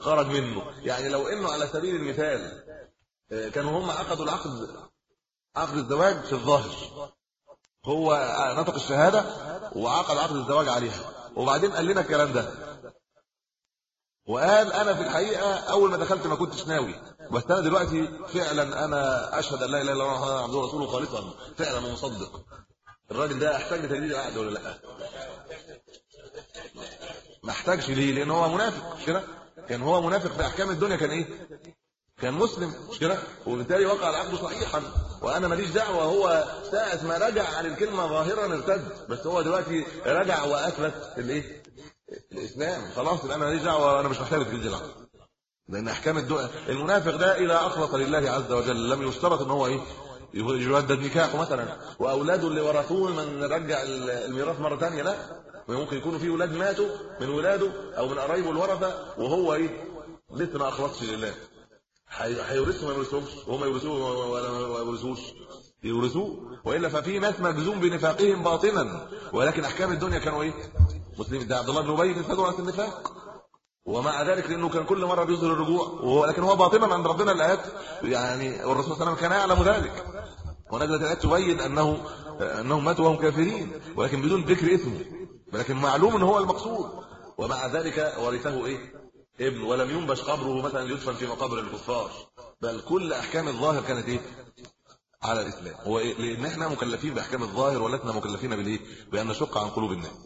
A: خرج منه يعني لو انه على سبيل المثال آه، كانوا هم عقدوا العقد عقد الزواج في الظاهر هو آه، نطق الشهاده وعقد عقد الزواج عليها وبعدين قال لنا الكلام ده وقال انا في الحقيقه اول ما دخلت ما كنتش ناوي بس انا دلوقتي فعلا انا اشهد ان لا اله الا الله محمد عبده خالصا فعلا مصدق الراجل ده احتاج لتجديد العقد ولا لا ما احتاجش ليه لان هو منافق مش كده كان هو منافق في احكام الدنيا كان ايه كان مسلم مش كده وبالتالي وقع العقد صحيحا وانا ماليش دعوه هو ساعه ما رجع عن الكلمه ظاهرا ارتد بس هو دلوقتي رجع واثبت الايه الاسلام خلاص يبقى انا ماليش دعوه انا مش محتاج تجديد العقد لان احكام الدنيا المنافق ده اذا اخلص لله عز وجل لم يشترط ان هو ايه يجدد نكاحه مثلا واولاده اللي ورثوه من رجع الميراث مره ثانيه لا وممكن يكونوا في اولاد ماتوا من ولاده او من قرايبه الورثه وهو ايه لسه ما اخلصش لله هيورثوا ما يورثوش وهم يورثوه ولا ما يورثوش يورثوه والا ففي ناس مجزوم بنفاقهم باطنا ولكن احكام الدنيا كانوا ايه مسلم ده عبد الله بن ابي بن على النفاق ومع ذلك لانه كان كل مره بيظهر الرجوع ولكن هو باطنا عند ربنا الايات يعني والرسول صلى الله عليه وسلم كان يعلم ذلك ونجد الايات تبين انه انهم ماتوا وهم كافرين ولكن بدون ذكر اسمه ولكن معلوم ان هو المقصود ومع ذلك ورثه ايه ابن ولم ينبش قبره مثلا يدفن في مقابر الكفار بل كل احكام الظاهر كانت ايه على الاسلام هو إيه؟ لان احنا مكلفين باحكام الظاهر ولسنا مكلفين بالايه بان نشق عن قلوب الناس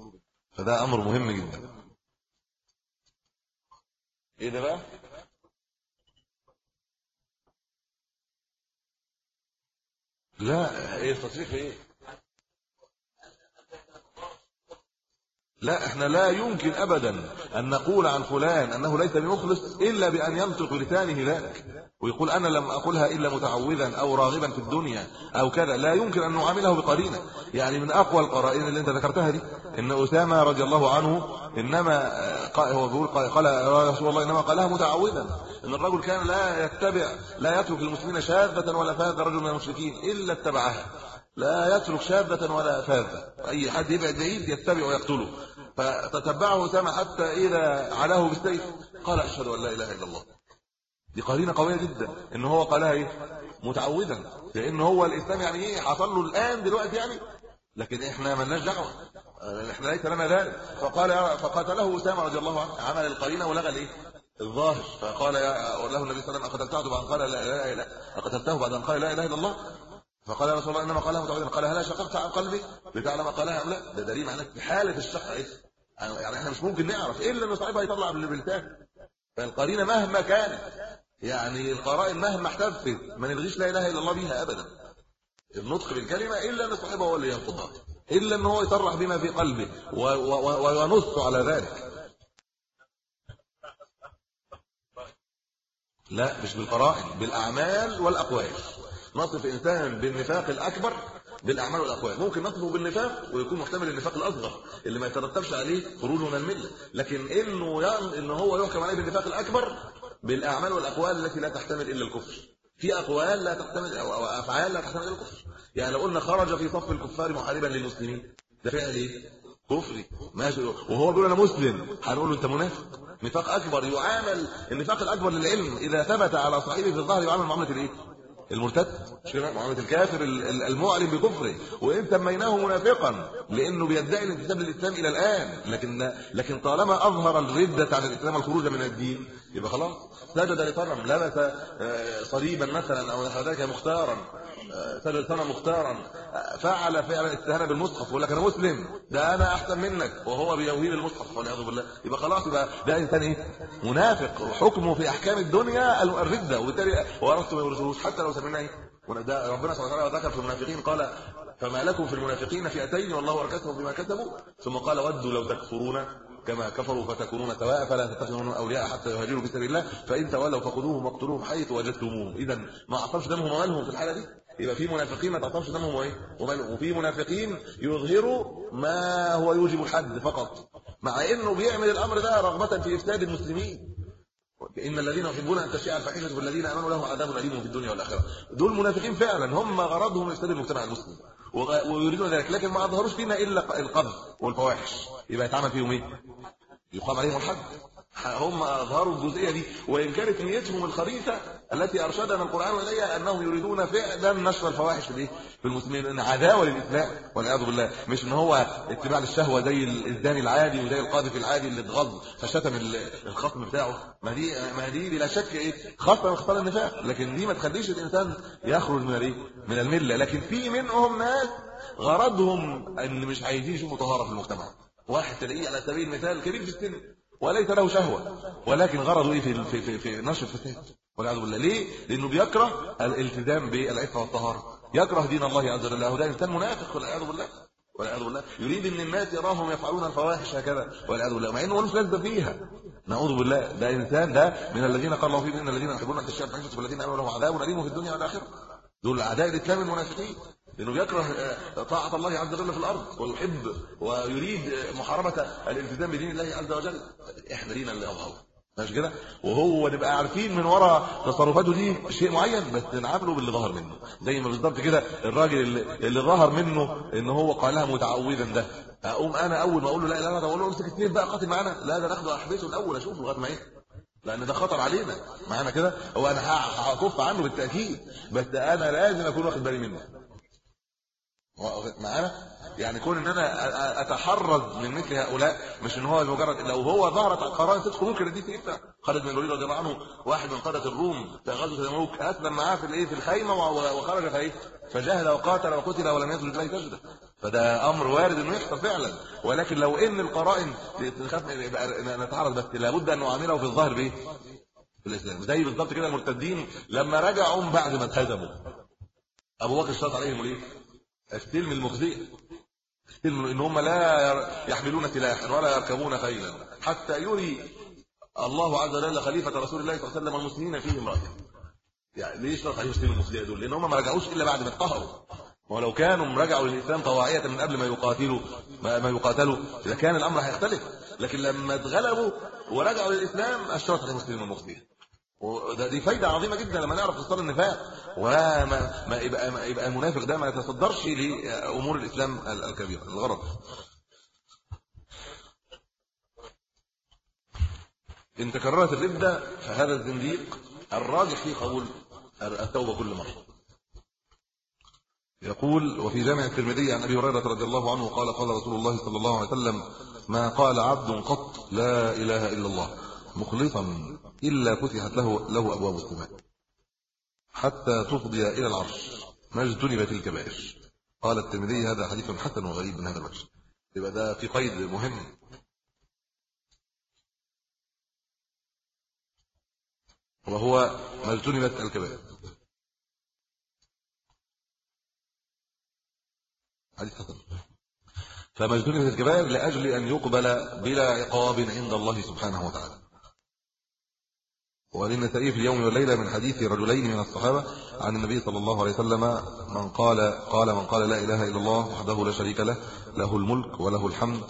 A: فده امر مهم جدا ايه ده بقى لا ايه التطبيق ايه لا احنا لا يمكن ابدا ان نقول عن فلان انه ليس بمخلص الا بان ينطق لسانه ذلك ويقول انا لم اقولها الا متعوذا او راغبا في الدنيا او كذا لا يمكن ان نعامله بقرينه يعني من اقوى القرائن اللي انت ذكرتها دي ان اسامه رضي الله عنه انما آه، هو بيقول قال يا رسول الله انما قالها متعوذا ان الرجل كان لا يتبع لا يترك المسلمين شاذة ولا فاذة رجل من المشركين الا اتبعها لا يترك شاذة ولا فاذة اي حد يبعد بعيد يتبع ويقتله فتتبعه سامة حتى إذا علاه بالسيف قال أشهد أن لا إله إلا الله دي قرينة قوية جدا إن هو قالها إيه متعودا لأن هو الإسلام يعني إيه حصل له الآن دلوقتي يعني لكن إحنا لناش دعوة إحنا ليس لنا ذلك فقال فقاتله أسامة رضي الله عنه عمل القرينة ولغى الإيه الظاهر فقال يا له النبي صلى الله عليه وسلم أقتلته بعد أن قال لا إله إلا الله أقتلته بعد أن قال لا إله إلا الله فقال يا رسول الله انما قالها متعودا قال هل شققت عن قلبي لتعلم قالها ام لا ده دليل على حاله الشق إيه؟ يعني احنا مش ممكن نعرف الا ان صاحبها يطلع البلتان فالقرينه مهما كانت يعني القرائن مهما احتفت ما نلغيش لا اله الا الله بيها ابدا النطق بالكلمه الا ان صاحبها هو اللي ينقضها الا ان هو يطرح بما في قلبه وينص على ذلك لا مش بالقرائن بالاعمال والاقوال نصف انسان بالنفاق الاكبر بالاعمال والاقوال ممكن نصفه بالنفاق ويكون محتمل النفاق الاصغر اللي ما يترتبش عليه خروج من المله لكن انه يعني ان هو يحكم عليه بالنفاق الاكبر بالاعمال والاقوال التي لا تحتمل الا الكفر في اقوال لا تحتمل او افعال لا تحتمل الا الكفر يعني لو قلنا خرج في صف الكفار محاربا للمسلمين ده فعل ايه كفري ماشي وهو بيقول انا مسلم هنقول له انت منافق نفاق اكبر يعامل النفاق الاكبر للعلم اذا ثبت على صاحبه في الظهر يعامل معامله الايه المرتد معاملة الكافر المعلن بكفره وان سميناه منافقا لانه بيدعي الانتساب للاسلام الى الان لكن لكن طالما اظهر الرده عن الاسلام والخروج من الدين يبقى خلاص سجد لطرم لبس صليبا مثلا او نحو ذلك مختارا سنة مختارا فعل فعلا استهان بالمصحف يقول لك انا مسلم ده انا احسن منك وهو بيوهيب المصحف والعياذ بالله يبقى خلاص يبقى ده انسان ايه منافق وحكمه في احكام الدنيا الرده وبالتالي ورثته ما يرثوش حتى لو سمعنا ايه وده ربنا سبحانه وتعالى ذكر في المنافقين قال فما لكم في المنافقين فئتين والله اركسهم بما كذبوا ثم قال ودوا لو تكفرون كما كفروا فتكونون سواء فلا تتخذون اولياء حتى يهاجروا في سبيل الله فان تولوا فخذوهم واقتلوهم حيث وجدتموهم اذا ما اعطاش دمهم ومالهم في الحاله دي يبقى في منافقين ما تعطفش دمهم ايه وفي منافقين يظهروا ما هو يوجب الحد فقط مع انه بيعمل الامر ده رغبه في افساد المسلمين ان الذين يحبون ان تشيع الفاحشه والذين امنوا لهم عذاب اليم في الدنيا والاخره دول منافقين فعلا هم غرضهم افساد المجتمع المسلم ويريدون ذلك لكن ما اظهروش فينا الا القذف والفواحش يبقى يتعمل فيهم ايه يقام عليهم الحد هم أظهروا الجزئية دي وإن كانت نيتهم الخبيثة التي أرشدنا القرآن إليها أنهم يريدون فعلا نشر الفواحش في المسلمين إن عداوة للإسلام والعياذ بالله مش إن هو اتباع للشهوة زي الزاني العادي وزي القاذف العادي اللي اتغض فشتم الخصم بتاعه ما دي ما دي بلا شك إيه خاصة من اختار النفاق لكن دي ما تخليش الإنسان يخرج من الإيه من الملة لكن في منهم ناس غرضهم إن مش عايزين يشوفوا طهارة في المجتمع واحد تلاقيه على سبيل المثال كبير في السن وليس له شهوة ولكن غرضه إيه في, في, في نشر الفساد والعياذ بالله ليه؟ لأنه بيكره الالتزام بالعفة والطهارة يكره دين الله عز وجل هو ده إنسان منافق والعياذ بالله والعياذ بالله يريد ان الناس يراهم يفعلون الفواحش هكذا والعياذ بالله مع انه ملوش لازمه فيها نعوذ بالله ده انسان ده من الذين قال الله فيهم ان الذين يحبون ان تشاء الفاحشه والذين امنوا لهم عذاب اليم في الدنيا والاخره دول اعداء الاسلام المنافقين لانه يكره آه، طاعه الله عز وجل في الارض ويحب ويريد آه، محاربه الالتزام بدين الله عز وجل احنا لينا اللي هو ماشي كده وهو نبقى عارفين من ورا تصرفاته دي شيء معين بس نعامله باللي ظهر منه زي ما بالظبط كده الراجل اللي اللي ظهر منه ان هو قالها متعوذا ده اقوم انا اول ما اقول له لا لا ده اقول له امسك اثنين بقى قاتل معانا لا ده ناخده احبسه الاول اشوفه لغايه ما ايه لان ده خطر علينا معانا كده هو انا هكف عنه بالتاكيد بس انا لازم اكون واخد بالي منه معانا يعني كون ان انا اتحرز من مثل هؤلاء مش ان هو مجرد لو هو ظهرت القرائن تدخل ممكن دي ايه خالد بن الوليد رضي الله عنه واحد من قاده الروم في غزوه الملوك اسلم معاه في الايه في الخيمه وخرج فايه فجهل وقاتل وقتل ولم يسجد له تجده فده امر وارد انه يحصل فعلا ولكن لو ان القرائن تخاف نتعرض بس لابد ان نعامله في الظاهر بايه في الاسلام زي بالظبط كده المرتدين لما رجعوا بعد ما اتهزموا ابو بكر اشترط عليهم ليه السلم المخزي السلم ان هم لا يحملون سلاحا ولا يركبون خيلا حتى يري الله عز وجل خليفه رسول الله صلى الله عليه وسلم المسلمين فيه امراته يعني ليش راح يسلموا المخزئ دول لان هم ما رجعوش الا بعد ما اتطهروا ولو كانوا رجعوا للاسلام طواعيه من قبل ما يقاتلوا ما يقاتلوا لكان الامر هيختلف لكن لما اتغلبوا ورجعوا للاسلام اشترط المسلمين المخزئ وده دي فايده عظيمه جدا لما نعرف خصال النفاق وما ما يبقى ما يبقى المنافق ده ما يتصدرش لامور الاسلام الكبيره الغرض ان تكررت الرده فهذا الزنديق الراجح في قبول التوبه كل مره يقول وفي جامع الترمذي عن ابي هريره رضي الله عنه قال قال رسول الله صلى الله عليه وسلم ما قال عبد قط لا اله الا الله مخلصا إلا فتحت له, له أبواب السماء حتى تفضي إلى العرش ما اجتنبت الكبائر قال الترمذي هذا حديث حسن وغريب من هذا الوجه يبقى ده في قيد مهم وهو ما اجتنبت الكبائر حديث حسن فما اجتنبت الكبائر لاجل ان يقبل بلا عقاب عند الله سبحانه وتعالى تأيه في اليوم والليلة من حديث رجلين من الصحابة عن النبي صلى الله عليه وسلم من قال قال من قال لا إله إلا الله وحده لا شريك له له الملك وله الحمد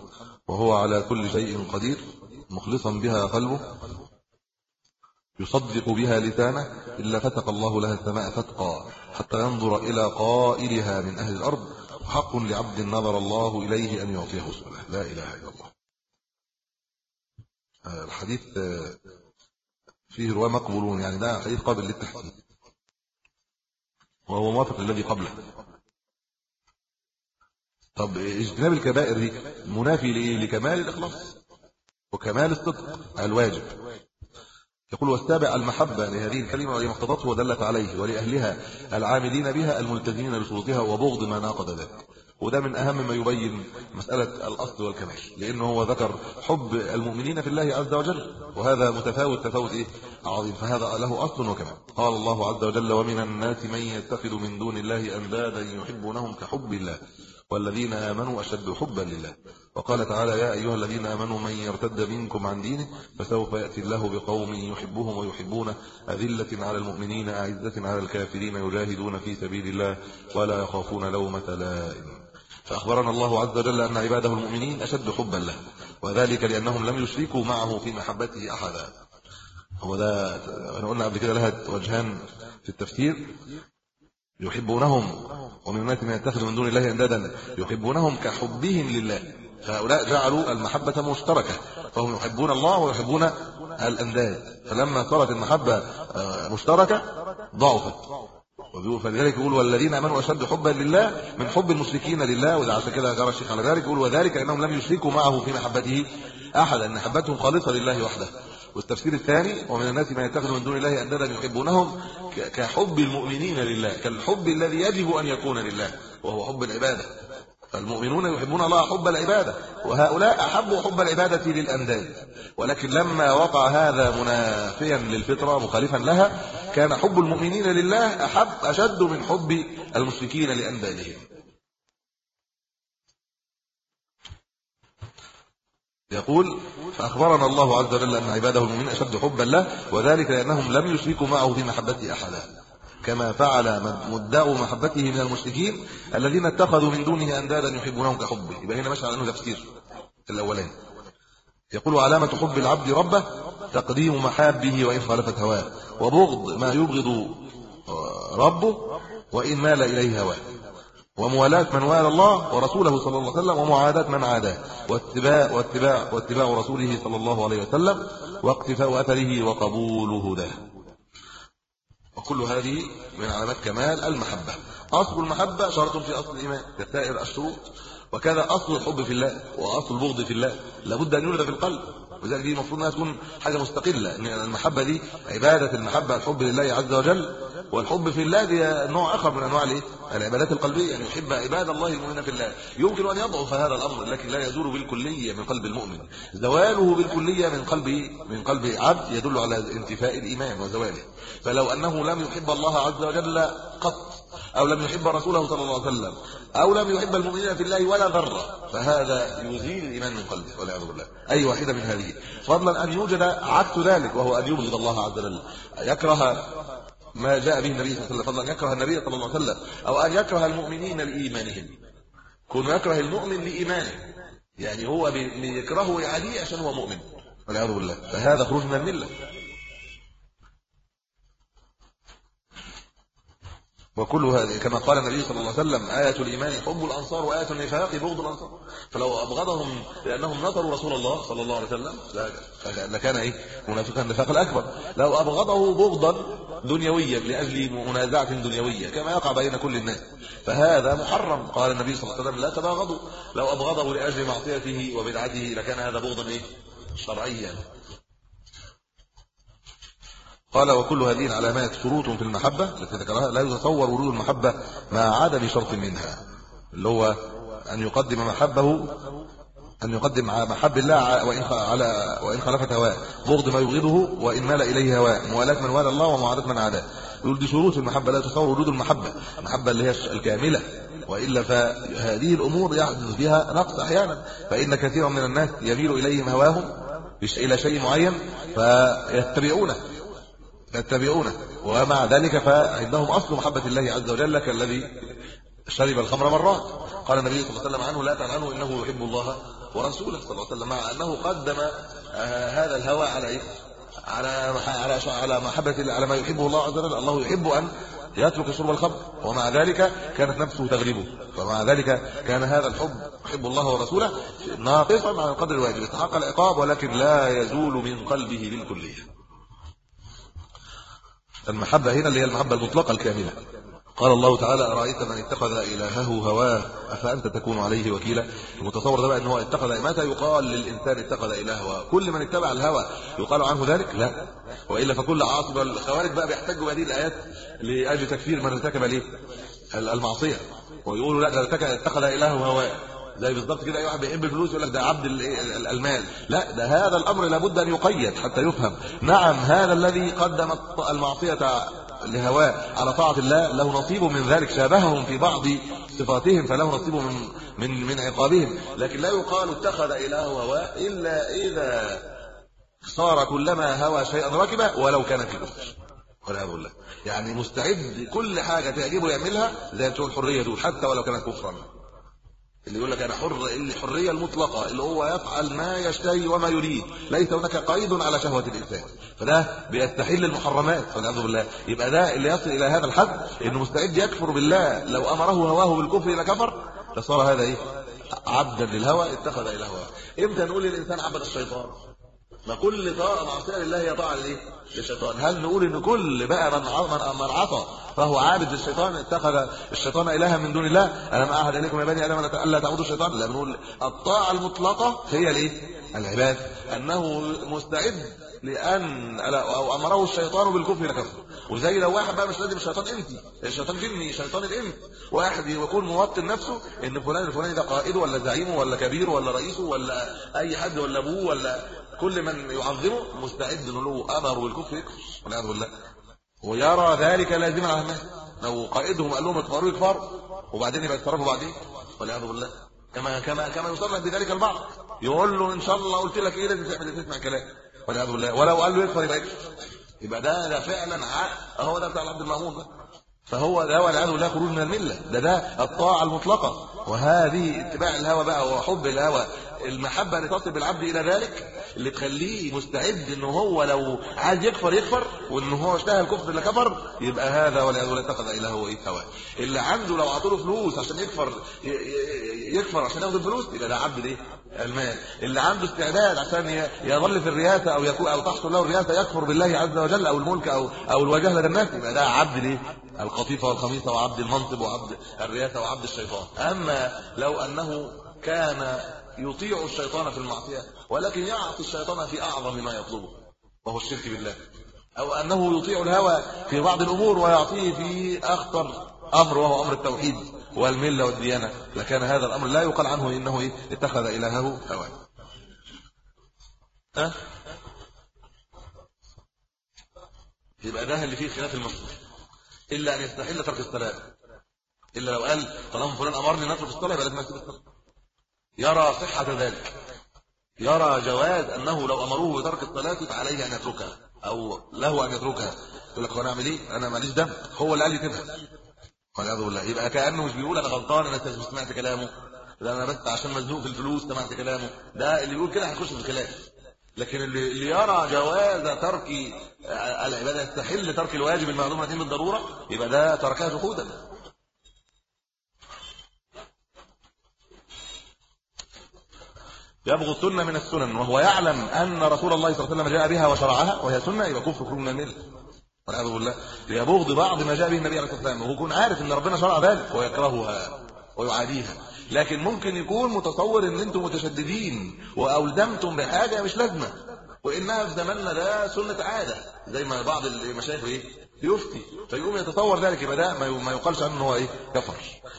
A: وهو على كل شيء قدير مخلصا بها قلبه يصدق بها لسانه إلا فتق الله لها السماء فتقا حتى ينظر إلى قائلها من أهل الأرض حق لعبد نظر الله إليه أن يعطيه سؤاله لا إله إلا الله آه، الحديث آه، فيه رواه مقبولون يعني ده حديث قابل للتحسين وهو موافق للذي قبله طب اجتناب الكبائر دي منافي لايه لكمال الاخلاص وكمال الصدق الواجب يقول والتابع المحبة لهذه الكلمة ولما اقتضته ودلت عليه ولأهلها العاملين بها الملتزمين بشروطها وبغض ما ناقض ذلك وده من اهم ما يبين مساله الاصل والكمال لانه هو ذكر حب المؤمنين في الله عز وجل وهذا متفاوت تفاوت ايه عظيم فهذا له اصل وكمال قال الله عز وجل ومن الناس من يتخذ من دون الله اندادا يحبونهم كحب الله والذين امنوا اشد حبا لله وقال تعالى يا ايها الذين امنوا من يرتد منكم عن دينه فسوف ياتي الله بقوم يحبهم ويحبونه اذله على المؤمنين اعزه على الكافرين يجاهدون في سبيل الله ولا يخافون لومه لائم فأخبرنا الله عز وجل أن عباده المؤمنين أشد حبا له وذلك لأنهم لم يشركوا معه في محبته أحدا هو ده أنا قلنا قبل كده لها وجهان في التفسير يحبونهم ومن الناس من يتخذ من دون الله اندادا يحبونهم كحبهم لله فهؤلاء جعلوا المحبة مشتركة فهم يحبون الله ويحبون الانداد فلما صارت المحبة آه، مشتركة ضعفت فلذلك يقول والذين امنوا اشد حبا لله من حب المشركين لله واذا عسى كده جرى الشيخ على ذلك يقول وذلك انهم لم يشركوا معه في محبته احدا ان محبتهم خالصه لله وحده والتفسير الثاني ومن الناس من يتخذ من دون الله اندادا يحبونهم كحب المؤمنين لله كالحب الذي يجب ان يكون لله وهو حب العباده المؤمنون يحبون الله حب العبادة وهؤلاء أحبوا حب العبادة للأنداد ولكن لما وقع هذا منافيا للفطرة مخالفا لها كان حب المؤمنين لله أحب أشد من حب المشركين لأندادهم يقول فأخبرنا الله عز وجل أن عباده المؤمنين أشد حبا له وذلك لأنهم لم يشركوا معه في محبة أحدا كما فعل مدعو محبته من المشركين الذين اتخذوا من دونه اندادا يحبونهم كحبه يبقى هنا ماشي على انه تفسير الاولاني يقول علامه حب العبد ربه تقديم محابه وان خالفت هواه وبغض ما يبغض آه، ربه وان مال اليه هواه وموالاه من والى الله ورسوله صلى الله عليه وسلم ومعاداه من عاداه واتباع واتباع واتباع رسوله صلى الله عليه وسلم واقتفاء اثره وقبول هداه وكل هذه من علامات كمال المحبة أصل المحبة شرط في أصل الإيمان كسائر الشروط وكذا أصل الحب في الله وأصل البغض في الله لابد أن يولد في القلب ولذلك دي المفروض انها تكون حاجه مستقله ان المحبه دي عباده المحبه الحب لله عز وجل والحب في الله دي نوع اخر من انواع الايه العبادات القلبيه ان يعني يحب عباد الله المؤمنين في الله يمكن ان يضعف هذا الامر لكن لا يزول بالكليه من قلب المؤمن زواله بالكليه من قلب من قلب عبد يدل على انتفاء الايمان وزواله فلو انه لم يحب الله عز وجل قط أو لم يحب رسوله صلى الله عليه وسلم أو لم يحب المؤمنين في الله ولا ذرة فهذا يزيل الإيمان من قلبه والعياذ بالله أي واحدة من هذه فضلا أن يوجد عكس ذلك وهو أن يبغض الله عز وجل يكره ما جاء به النبي صلى الله عليه وسلم فضلا أن يكره النبي صلى الله عليه وسلم أو أن يكره المؤمنين لإيمانهم كن يكره المؤمن لإيمانه يعني هو بيكرهه عليه يعني عشان هو مؤمن والعياذ بالله فهذا خروج من المله وكل هذه كما قال النبي صلى الله عليه وسلم آية الإيمان حب الأنصار وآية النفاق بغض الأنصار فلو أبغضهم لأنهم نصروا رسول الله صلى الله عليه وسلم لكان إيه منافقا النفاق الأكبر لو أبغضه بغضا دنيويا لأجل منازعة دنيوية كما يقع بين كل الناس فهذا محرم قال النبي صلى الله عليه وسلم لا تباغضوا لو أبغضه لأجل معصيته وبدعته لكان هذا بغضا إيه شرعيا قال وكل هذه العلامات شروط في المحبة التي ذكرها لا يتصور ورود المحبة ما عاد بشرط منها اللي هو أن يقدم محبه أن يقدم محب الله وإن على وإن خالفت هواه بغض ما يبغضه وإن مال إليه هواه موالاة من والى الله ومعاداة من عاداه يقول دي شروط المحبة لا تتصور وجود المحبة المحبة اللي هي الكاملة وإلا فهذه الأمور يحدث فيها نقص أحيانا فإن كثيرا من الناس يميل إليهم هواهم إلى شيء معين فيتبعونه يتبعونه ومع ذلك فعندهم اصل محبه الله عز وجل كالذي
B: شرب الخمر مرات
A: قال النبي صلى الله عليه وسلم عنه لا تلعنه انه يحب الله ورسوله صلى الله عليه وسلم مع انه قدم آه، هذا الهوى على إيه؟ على على على محبه على ما يحبه الله عز وجل الله يحب ان يترك شرب الخمر ومع ذلك كانت نفسه تغلبه ومع ذلك كان هذا الحب يحب الله ورسوله ناقصا على القدر الواجب استحق العقاب ولكن لا يزول من قلبه بالكليه المحبه هنا اللي هي المحبه المطلقه الكامله قال الله تعالى ارايت من اتخذ الهه هواه افانت تكون عليه وكيلا المتصور ده بقى ان هو اتخذ متى يقال للانسان اتخذ اله هواه كل من اتبع الهوى يقال عنه ذلك لا والا فكل عاصي الخوارج بقى بيحتجوا بهذه الايات لاجل تكفير من ارتكب ليه المعصيه ويقولوا لا ده اتخذ الهه هواه زي بالظبط كده اي واحد بيحب الفلوس يقول لك ده عبد المال لا ده هذا الامر لابد ان يقيد حتى يفهم نعم هذا الذي قدم المعصيه لهواه على طاعه الله له نصيب من ذلك شابههم في بعض صفاتهم فله نصيب من من من عقابهم لكن لا يقال اتخذ اله هواه الا اذا صار كلما هوى شيئا ركبا ولو كان في ولا اقول لك يعني مستعد كل حاجه تعجبه يعملها زي الحريه دول حتى ولو كانت كفرا اللي يقول لك انا حر الحريه المطلقه اللي هو يفعل ما يشتهي وما يريد ليس هناك قيد على شهوه الانسان فده بيستحل المحرمات والعياذ بالله يبقى ده اللي يصل الى هذا الحد انه مستعد يكفر بالله لو امره هواه بالكفر لكفر فصار هذا ايه عبدا للهوى اتخذ الى هواه امتى نقول للانسان عبد الشيطان ما كل طاعه معصيه لله هي طاعه لايه للشيطان هل نقول ان كل بقى من من من عطى فهو عابد للشيطان اتخذ الشيطان الها من دون الله الم اعهد اليكم يا بني ادم الا تعبدوا الشيطان لا بنقول الطاعه المطلقه هي الايه العباد انه مستعد لان او امره الشيطان بالكفر لكفر وزي لو واحد بقى مش لازم الشيطان امتي الشيطان جني شيطان الانت واحد يكون موطن نفسه ان فلان الفلاني ده قائده ولا زعيمه ولا كبيره ولا رئيسه ولا اي حد ولا ابوه ولا كل من يعظمه مستعد له امر بالكفر يكفر والعياذ بالله ويرى ذلك لازما على الناس لو قائدهم قال لهم اتفروا يكفروا وبعدين يبقى يتصرفوا بعدين والعياذ بالله كما كما كما يصرح بذلك البعض يقول له ان شاء الله قلت لك ايه لازم تعمل تسمع كلام والعياذ بالله ولو قال له يكفر يبقى يكفر يبقى ده ده فعلا هو ده بتاع عبد المأمون ده فهو ده والعياذ بالله خروج من المله ده ده الطاعه المطلقه وهذه اتباع الهوى بقى وحب الهوى المحبه اللي تصل بالعبد الى ذلك اللي تخليه مستعد ان هو لو عايز يكفر يكفر وان هو اشتهى الكفر اللي كفر يبقى هذا والعياذ بالله اتخذ هو ايه هواه اللي عنده لو اعطوا له فلوس عشان يكفر يكفر عشان ياخد الفلوس يبقى ده عبد ايه المال اللي عنده استعداد عشان يظل في الرئاسه او يكون او تحصل له الرئاسه يكفر بالله عز وجل او الملك او او الوجاهه للناس يبقى ده عبد ايه القطيفه والخميصه وعبد المنصب وعبد الرئاسه وعبد الشيطان اما لو انه كان يطيع الشيطان في المعصيه ولكن يعصي الشيطان في اعظم ما يطلبه وهو الشرك بالله او انه يطيع الهوى في بعض الامور ويعطيه في اخطر امر وهو امر التوحيد والمله والديانه لكان هذا الامر لا يقال عنه انه إيه اتخذ الهه هواه أه؟ يبقى ده اللي فيه خلاف المسلم الا ان يستحل ترك الصلاه الا لو قال طالما فلان امرني نترك الصلاه يبقى لازم اسيب الصلاه يرى صحة ذلك يرى جواز أنه لو أمروه بترك الصلاة عليه أن يتركها أو له أن يتركها يقول لك هو أنا أعمل إيه؟ أنا ماليش دم هو اللي قال لي كده والعياذ بالله يبقى كأنه مش بيقول أنا غلطان أنا سمعت كلامه ده أنا بس عشان مزنوق في الفلوس سمعت كلامه ده اللي بيقول كده هيخش في الخلاف لكن اللي يرى جواز ترك آه، العباده يستحل ترك الواجب المعلوم عنه بالضروره يبقى ده تركها جهودا يبغض سنة من السنن وهو يعلم أن رسول الله صلى الله عليه وسلم جاء بها وشرعها وهي سنة يبقى كفر كل من الملة والعياذ بالله ليبغض بعض ما جاء به النبي عليه الصلاة والسلام وهو يكون عارف أن ربنا شرع ذلك ويكرهها ويعاديها لكن ممكن يكون متصور أن أنتم متشددين وأولدمتم بحاجة مش لازمة وإنها في زماننا ده سنة عادة زي ما بعض المشايخ إيه يفتي فيقوم يتطور ذلك يبقى ده ما يقالش عنه ان هو ايه كفر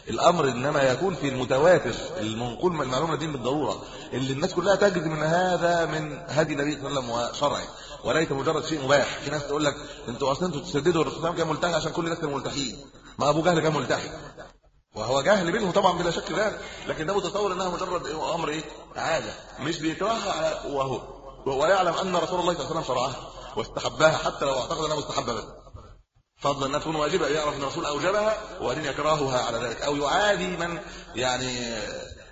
A: الامر انما يكون في المتواتر المنقول المعلومه دي بالضروره اللي الناس كلها تجد ان هذا من هدي النبي صلى الله عليه وسلم وشرعه وليس مجرد شيء مباح في ناس تقول لك انتوا اصلا انتوا بتسددوا الرسول كان ملتحي عشان كل الناس كانوا ملتحيين ما ابو جهل كان ملتحي وهو جهل منه طبعا بلا شك ذلك لكن ده متصور انها مجرد امر ايه عاده مش بيكرهها وهو ويعلم ان رسول الله صلى الله عليه وسلم شرعها واستحبها حتى لو اعتقد انها مستحبه بس فضلا انها تكون واجبه يعرف ان الرسول اوجبها وبعدين يكرهها على ذلك او يعادي من يعني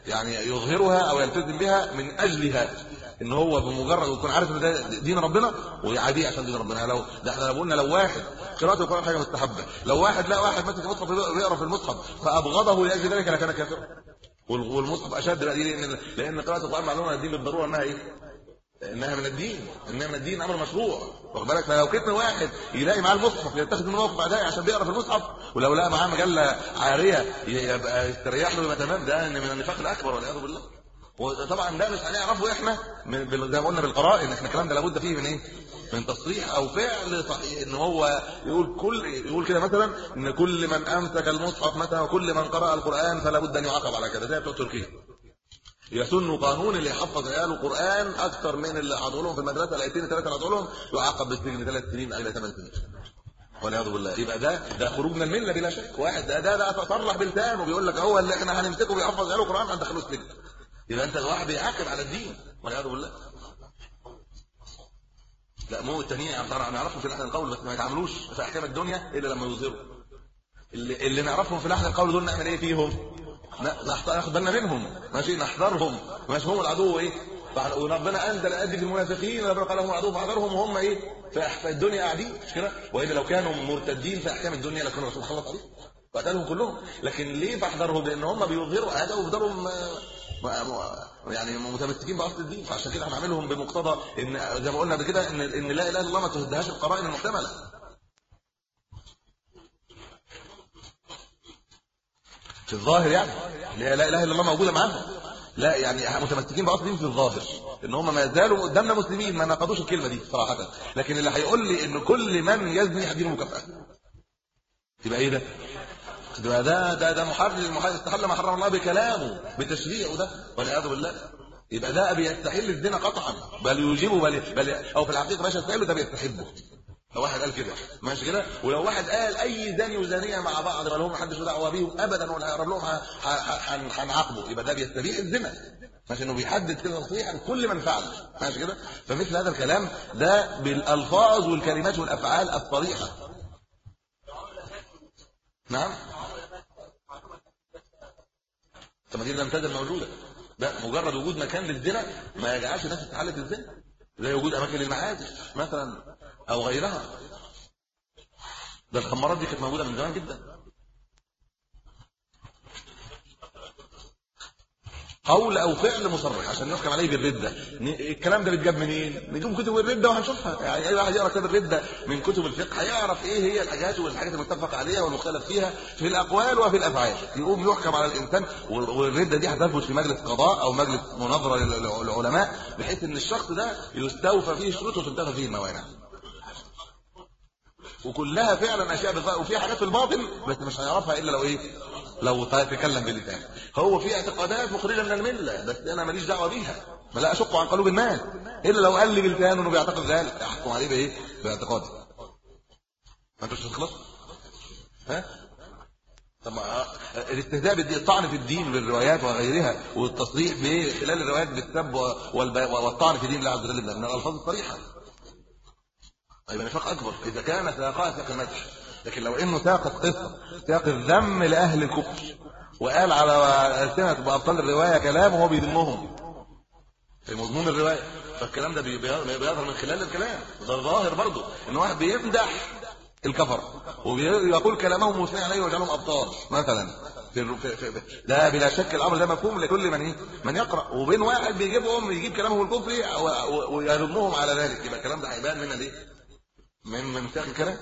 A: يعني يظهرها او يلتزم بها من اجلها ان هو بمجرد يكون عارف ان ده دين ربنا ويعاديه عشان دين ربنا لو ده احنا لو قلنا لو واحد قراءه القران حاجه مستحبه لو واحد لا واحد ماسك المصحف بيقرا في المصحف فابغضه لاجل ذلك لكان كافرا والمصحف اشد بقى لان لان قراءه القران معلومه الدين بالضروره انها ايه انها من الدين انها من الدين امر مشروع واخد بالك فلو كتم واحد يلاقي معاه المصحف يتخذ منه موقف ادائي عشان بيقرا في المصحف ولو لقى معاه مجله عاريه يبقى يستريح له يبقى تمام ده من النفاق الاكبر والعياذ بالله وطبعا ده مش هنعرفه احنا زي ما قلنا بالقرائن احنا الكلام ده لابد فيه من ايه من تصريح او فعل صحيح ان هو يقول كل يقول كده مثلا ان كل من امسك المصحف مثلا وكل من قرأ القرآن فلا بد ان يعاقب على كده زي بتوع تركيا يسن قانون اللي يحفظ عياله قران اكتر من اللي هتقول لهم في المدرسه الايتين ثلاثه اللي هتقول لهم يعاقب بالسجن ثلاث سنين الى ثمان سنين والعياذ بالله يبقى ده ده خروج من المله بلا شك واحد ده ده, ده صرح بلسانه وبيقول لك هو اللي احنا هنمسكه بيحفظ عياله قران هندخله السجن يبقى انت الواحد بيعاقب على الدين والعياذ بالله لا مو التنيع يعني ما نعرفه في لحن القول بس ما يتعاملوش في احكام الدنيا الا لما يظهروا اللي, اللي نعرفهم في لحن القول دول نعمل ايه فيهم ناخد بالنا منهم ماشي نحذرهم ماشي هم العدو ايه ربنا انزل ادي المنافقين ربنا قال هم العدو فاحذرهم وهم ايه في الدنيا قاعدين مش كده واذا لو كانوا مرتدين في احكام الدنيا لكانوا الرسول خلط عليهم وقتلهم كلهم لكن ليه بحذرهم لان هم بيظهروا هذا وبيظهروا يعني متمسكين باصل الدين فعشان كده هنعملهم بمقتضى ان زي ما قلنا قبل كده ان ان لا اله الا الله ما تهدهاش القرائن المحتمله في الظاهر يعني, يعني لا اله الا الله موجوده معاهم لا يعني متمسكين باصلهم في الظاهر ان هم ما زالوا قدامنا مسلمين ما ناقضوش الكلمه دي صراحه لكن اللي هيقول لي ان كل من يزني هديله مكافاه تبقى ايه ده ده ده ده, ده محرر المحرر استحل ما حرم الله بكلامه بتشريعه ده والعياذ بالله يبقى ده بيستحل الزنا قطعا بل يوجبه بل, بل او في الحقيقه باشا يستحله ده بيستحبه لو واحد قال كده ماشي كده ولو واحد قال اي زاني وزانيه مع بعض ما لهم حدش دعوه بيهم ابدا ولا هقرب لهم هنعاقبه يبقى ده بيستبيح الزنا ماشي انه بيحدد كده تصريحا كل من فعل ماشي كده فمثل هذا الكلام ده بالالفاظ والكلمات والافعال الصريحه نعم طب ما دي لم تزل موجوده ده مجرد وجود مكان للزنا ما يجعلش الناس تتحلل الزنا زي وجود اماكن للمعازف مثلا أو غيرها ده الخمارات دي كانت موجودة من زمان جدا قول أو فعل مصرح عشان نحكم عليه بالردة الكلام ده بيتجاب منين؟ نجيب كتب الردة وهنشوفها يعني أي واحد يقرأ كتاب الردة من كتب الفقه هيعرف إيه هي الحاجات والحاجات المتفق عليها والمختلف فيها في الأقوال وفي الأفعال يقوم يحكم على الإنسان والردة دي هتثبت في مجلس قضاء أو مجلس مناظرة للعلماء بحيث إن الشخص ده يستوفى فيه شروطه وتنتفى فيه الموانع وكلها فعلا اشياء بالظاهر وفي حاجات في الباطن بس مش هيعرفها الا لو ايه لو تكلم باللسان هو في اعتقادات مخرجه من المله بس انا ماليش دعوه بيها ما لا اشق عن قلوب الناس الا لو قال لي بلسانه انه بيعتقد ذلك احكم عليه بايه باعتقاده ما انتش هتخلص ها طب آه، الاستهزاء بالطعن في الدين بالروايات وغيرها والتصريح بايه خلال الروايات بالسب والطعن في دين الله عز وجل من الالفاظ الصريحه طيب النفاق يعني اكبر اذا كان ساقها ساق المدح لكن لو انه ثاق القصه ثاق الذم لاهل الكفر وقال على السنه بابطال الروايه كلام وهو بيذمهم في طيب، مضمون الروايه فالكلام ده بيظهر من خلال الكلام ده ظاهر برضه ان واحد بيمدح الكفر ويقول كلامهم مثنى عليه وجعلهم ابطال مثلا في ده بلا شك الامر ده مفهوم لكل من ايه من يقرا وبين واحد بيجيبهم يجيب كلامهم الكفري ويرمهم على ذلك يبقى الكلام ده هيبان لنا ليه ممن الكلام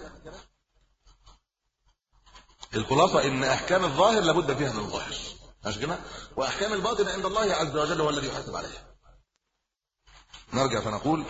A: الخلاصة ان احكام الظاهر لابد فيها من الظاهر ماشي كده واحكام الباطن عند الله عز وجل هو الذي يحاسب عليها نرجع فنقول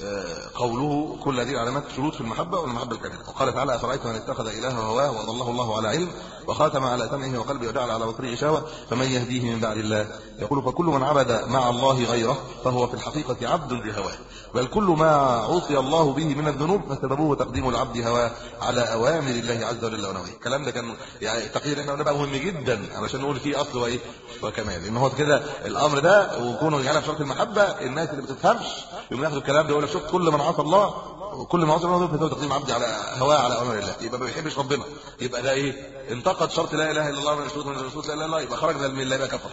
A: آه، قوله كل هذه علامات شروط في المحبة والمحبة الكاملة وقال تعالى أفرأيت من اتخذ إلهه هواه وأضله الله على علم وخاتم على سمعه وقلبه وجعل على بصره غشاوة فمن يهديه من بعد الله يقول فكل من عبد مع الله غيره فهو في الحقيقة عبد لهواه بل كل ما عصي الله به من الذنوب فسببه تقديم العبد هواه على أوامر الله عز وجل ونواه الكلام ده كان يعني تقرير احنا بنبقى مهم جدا علشان نقول فيه أصل وإيه وكمال إن هو كده الأمر ده وكونه يعني في شرط المحبة الناس اللي ما بتفهمش يقوم ياخد الكلام ده يقول شوف كل من عصى الله كل ما وصل ربنا ده تقديم عبدي على هواه على امر الله يبقى ما بيحبش ربنا يبقى ده ايه انتقد شرط لا اله الا الله ولا شروط ولا لا اله الا الله يبقى خرج ده من الله يبقى كفر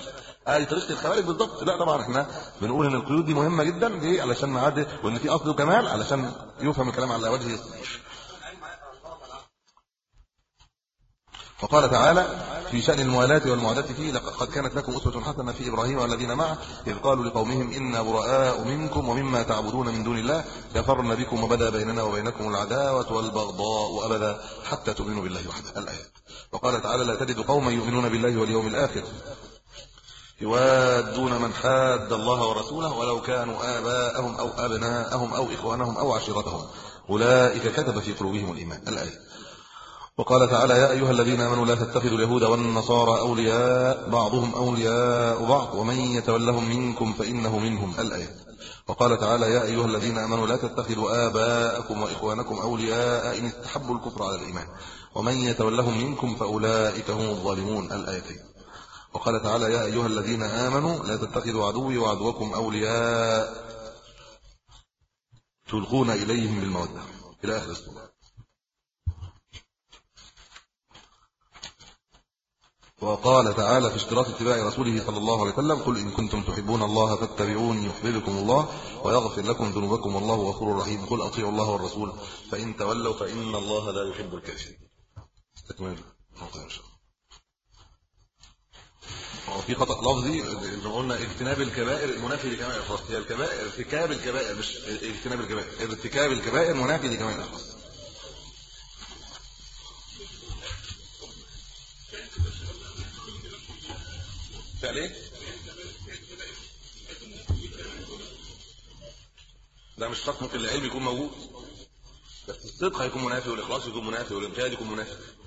A: ادي طريقه الخوارج بالضبط لا طبعا احنا بنقول ان القيود دي مهمه جدا ليه علشان معاد وان في اصل وكمال علشان يفهم الكلام على وجه الصحيح فقال تعالى في شأن الموالاة والمعاداة فيه لقد كانت لكم أسوة حسنة في إبراهيم والذين معه إذ قالوا لقومهم إنا براء منكم ومما تعبدون من دون الله كفرنا بكم وبدا بيننا وبينكم العداوة والبغضاء أبدا حتى تؤمنوا بالله وحده الآية وقال تعالى لا تجد قوما يؤمنون بالله واليوم الآخر يوادون من حاد الله ورسوله ولو كانوا آباءهم أو أبناءهم أو إخوانهم أو عشيرتهم أولئك كتب في قلوبهم الإيمان الآية وقال تعالى يا ايها الذين امنوا لا تتخذوا اليهود والنصارى اولياء بعضهم اولياء بعض ومن يتولهم منكم فانه منهم الايه وقال تعالى يا ايها الذين امنوا لا تتخذوا اباءكم واخوانكم اولياء ان استحبوا الكفر على الايمان ومن يتولهم منكم فاولئك هم الظالمون الايتين وقال تعالى يا ايها الذين امنوا لا تتخذوا عدوي وعدوكم اولياء تلقون اليهم بالموده الى اخر السوره وقال تعالى في اشتراط اتباع رسوله صلى الله عليه وسلم قل ان كنتم تحبون الله فاتبعوني يحببكم الله ويغفر لكم ذنوبكم والله غفور رحيم قل اطيعوا الله والرسول فان تولوا فان الله لا يحب الكافرين تكمل نقطه نعم، ان شاء الله وفي خطا لفظي لو قلنا اجتناب الكبائر المنافي لجميع الاخلاص هي الكبائر ارتكاب الكبائر مش اجتناب الكبائر ارتكاب الكبائر منافي لجميع الاخلاص ايه ده مش شرط ممكن العلم يكون موجود بس الصدق هيكون منافي والاخلاص يكون منافي والامتثال يكون منافي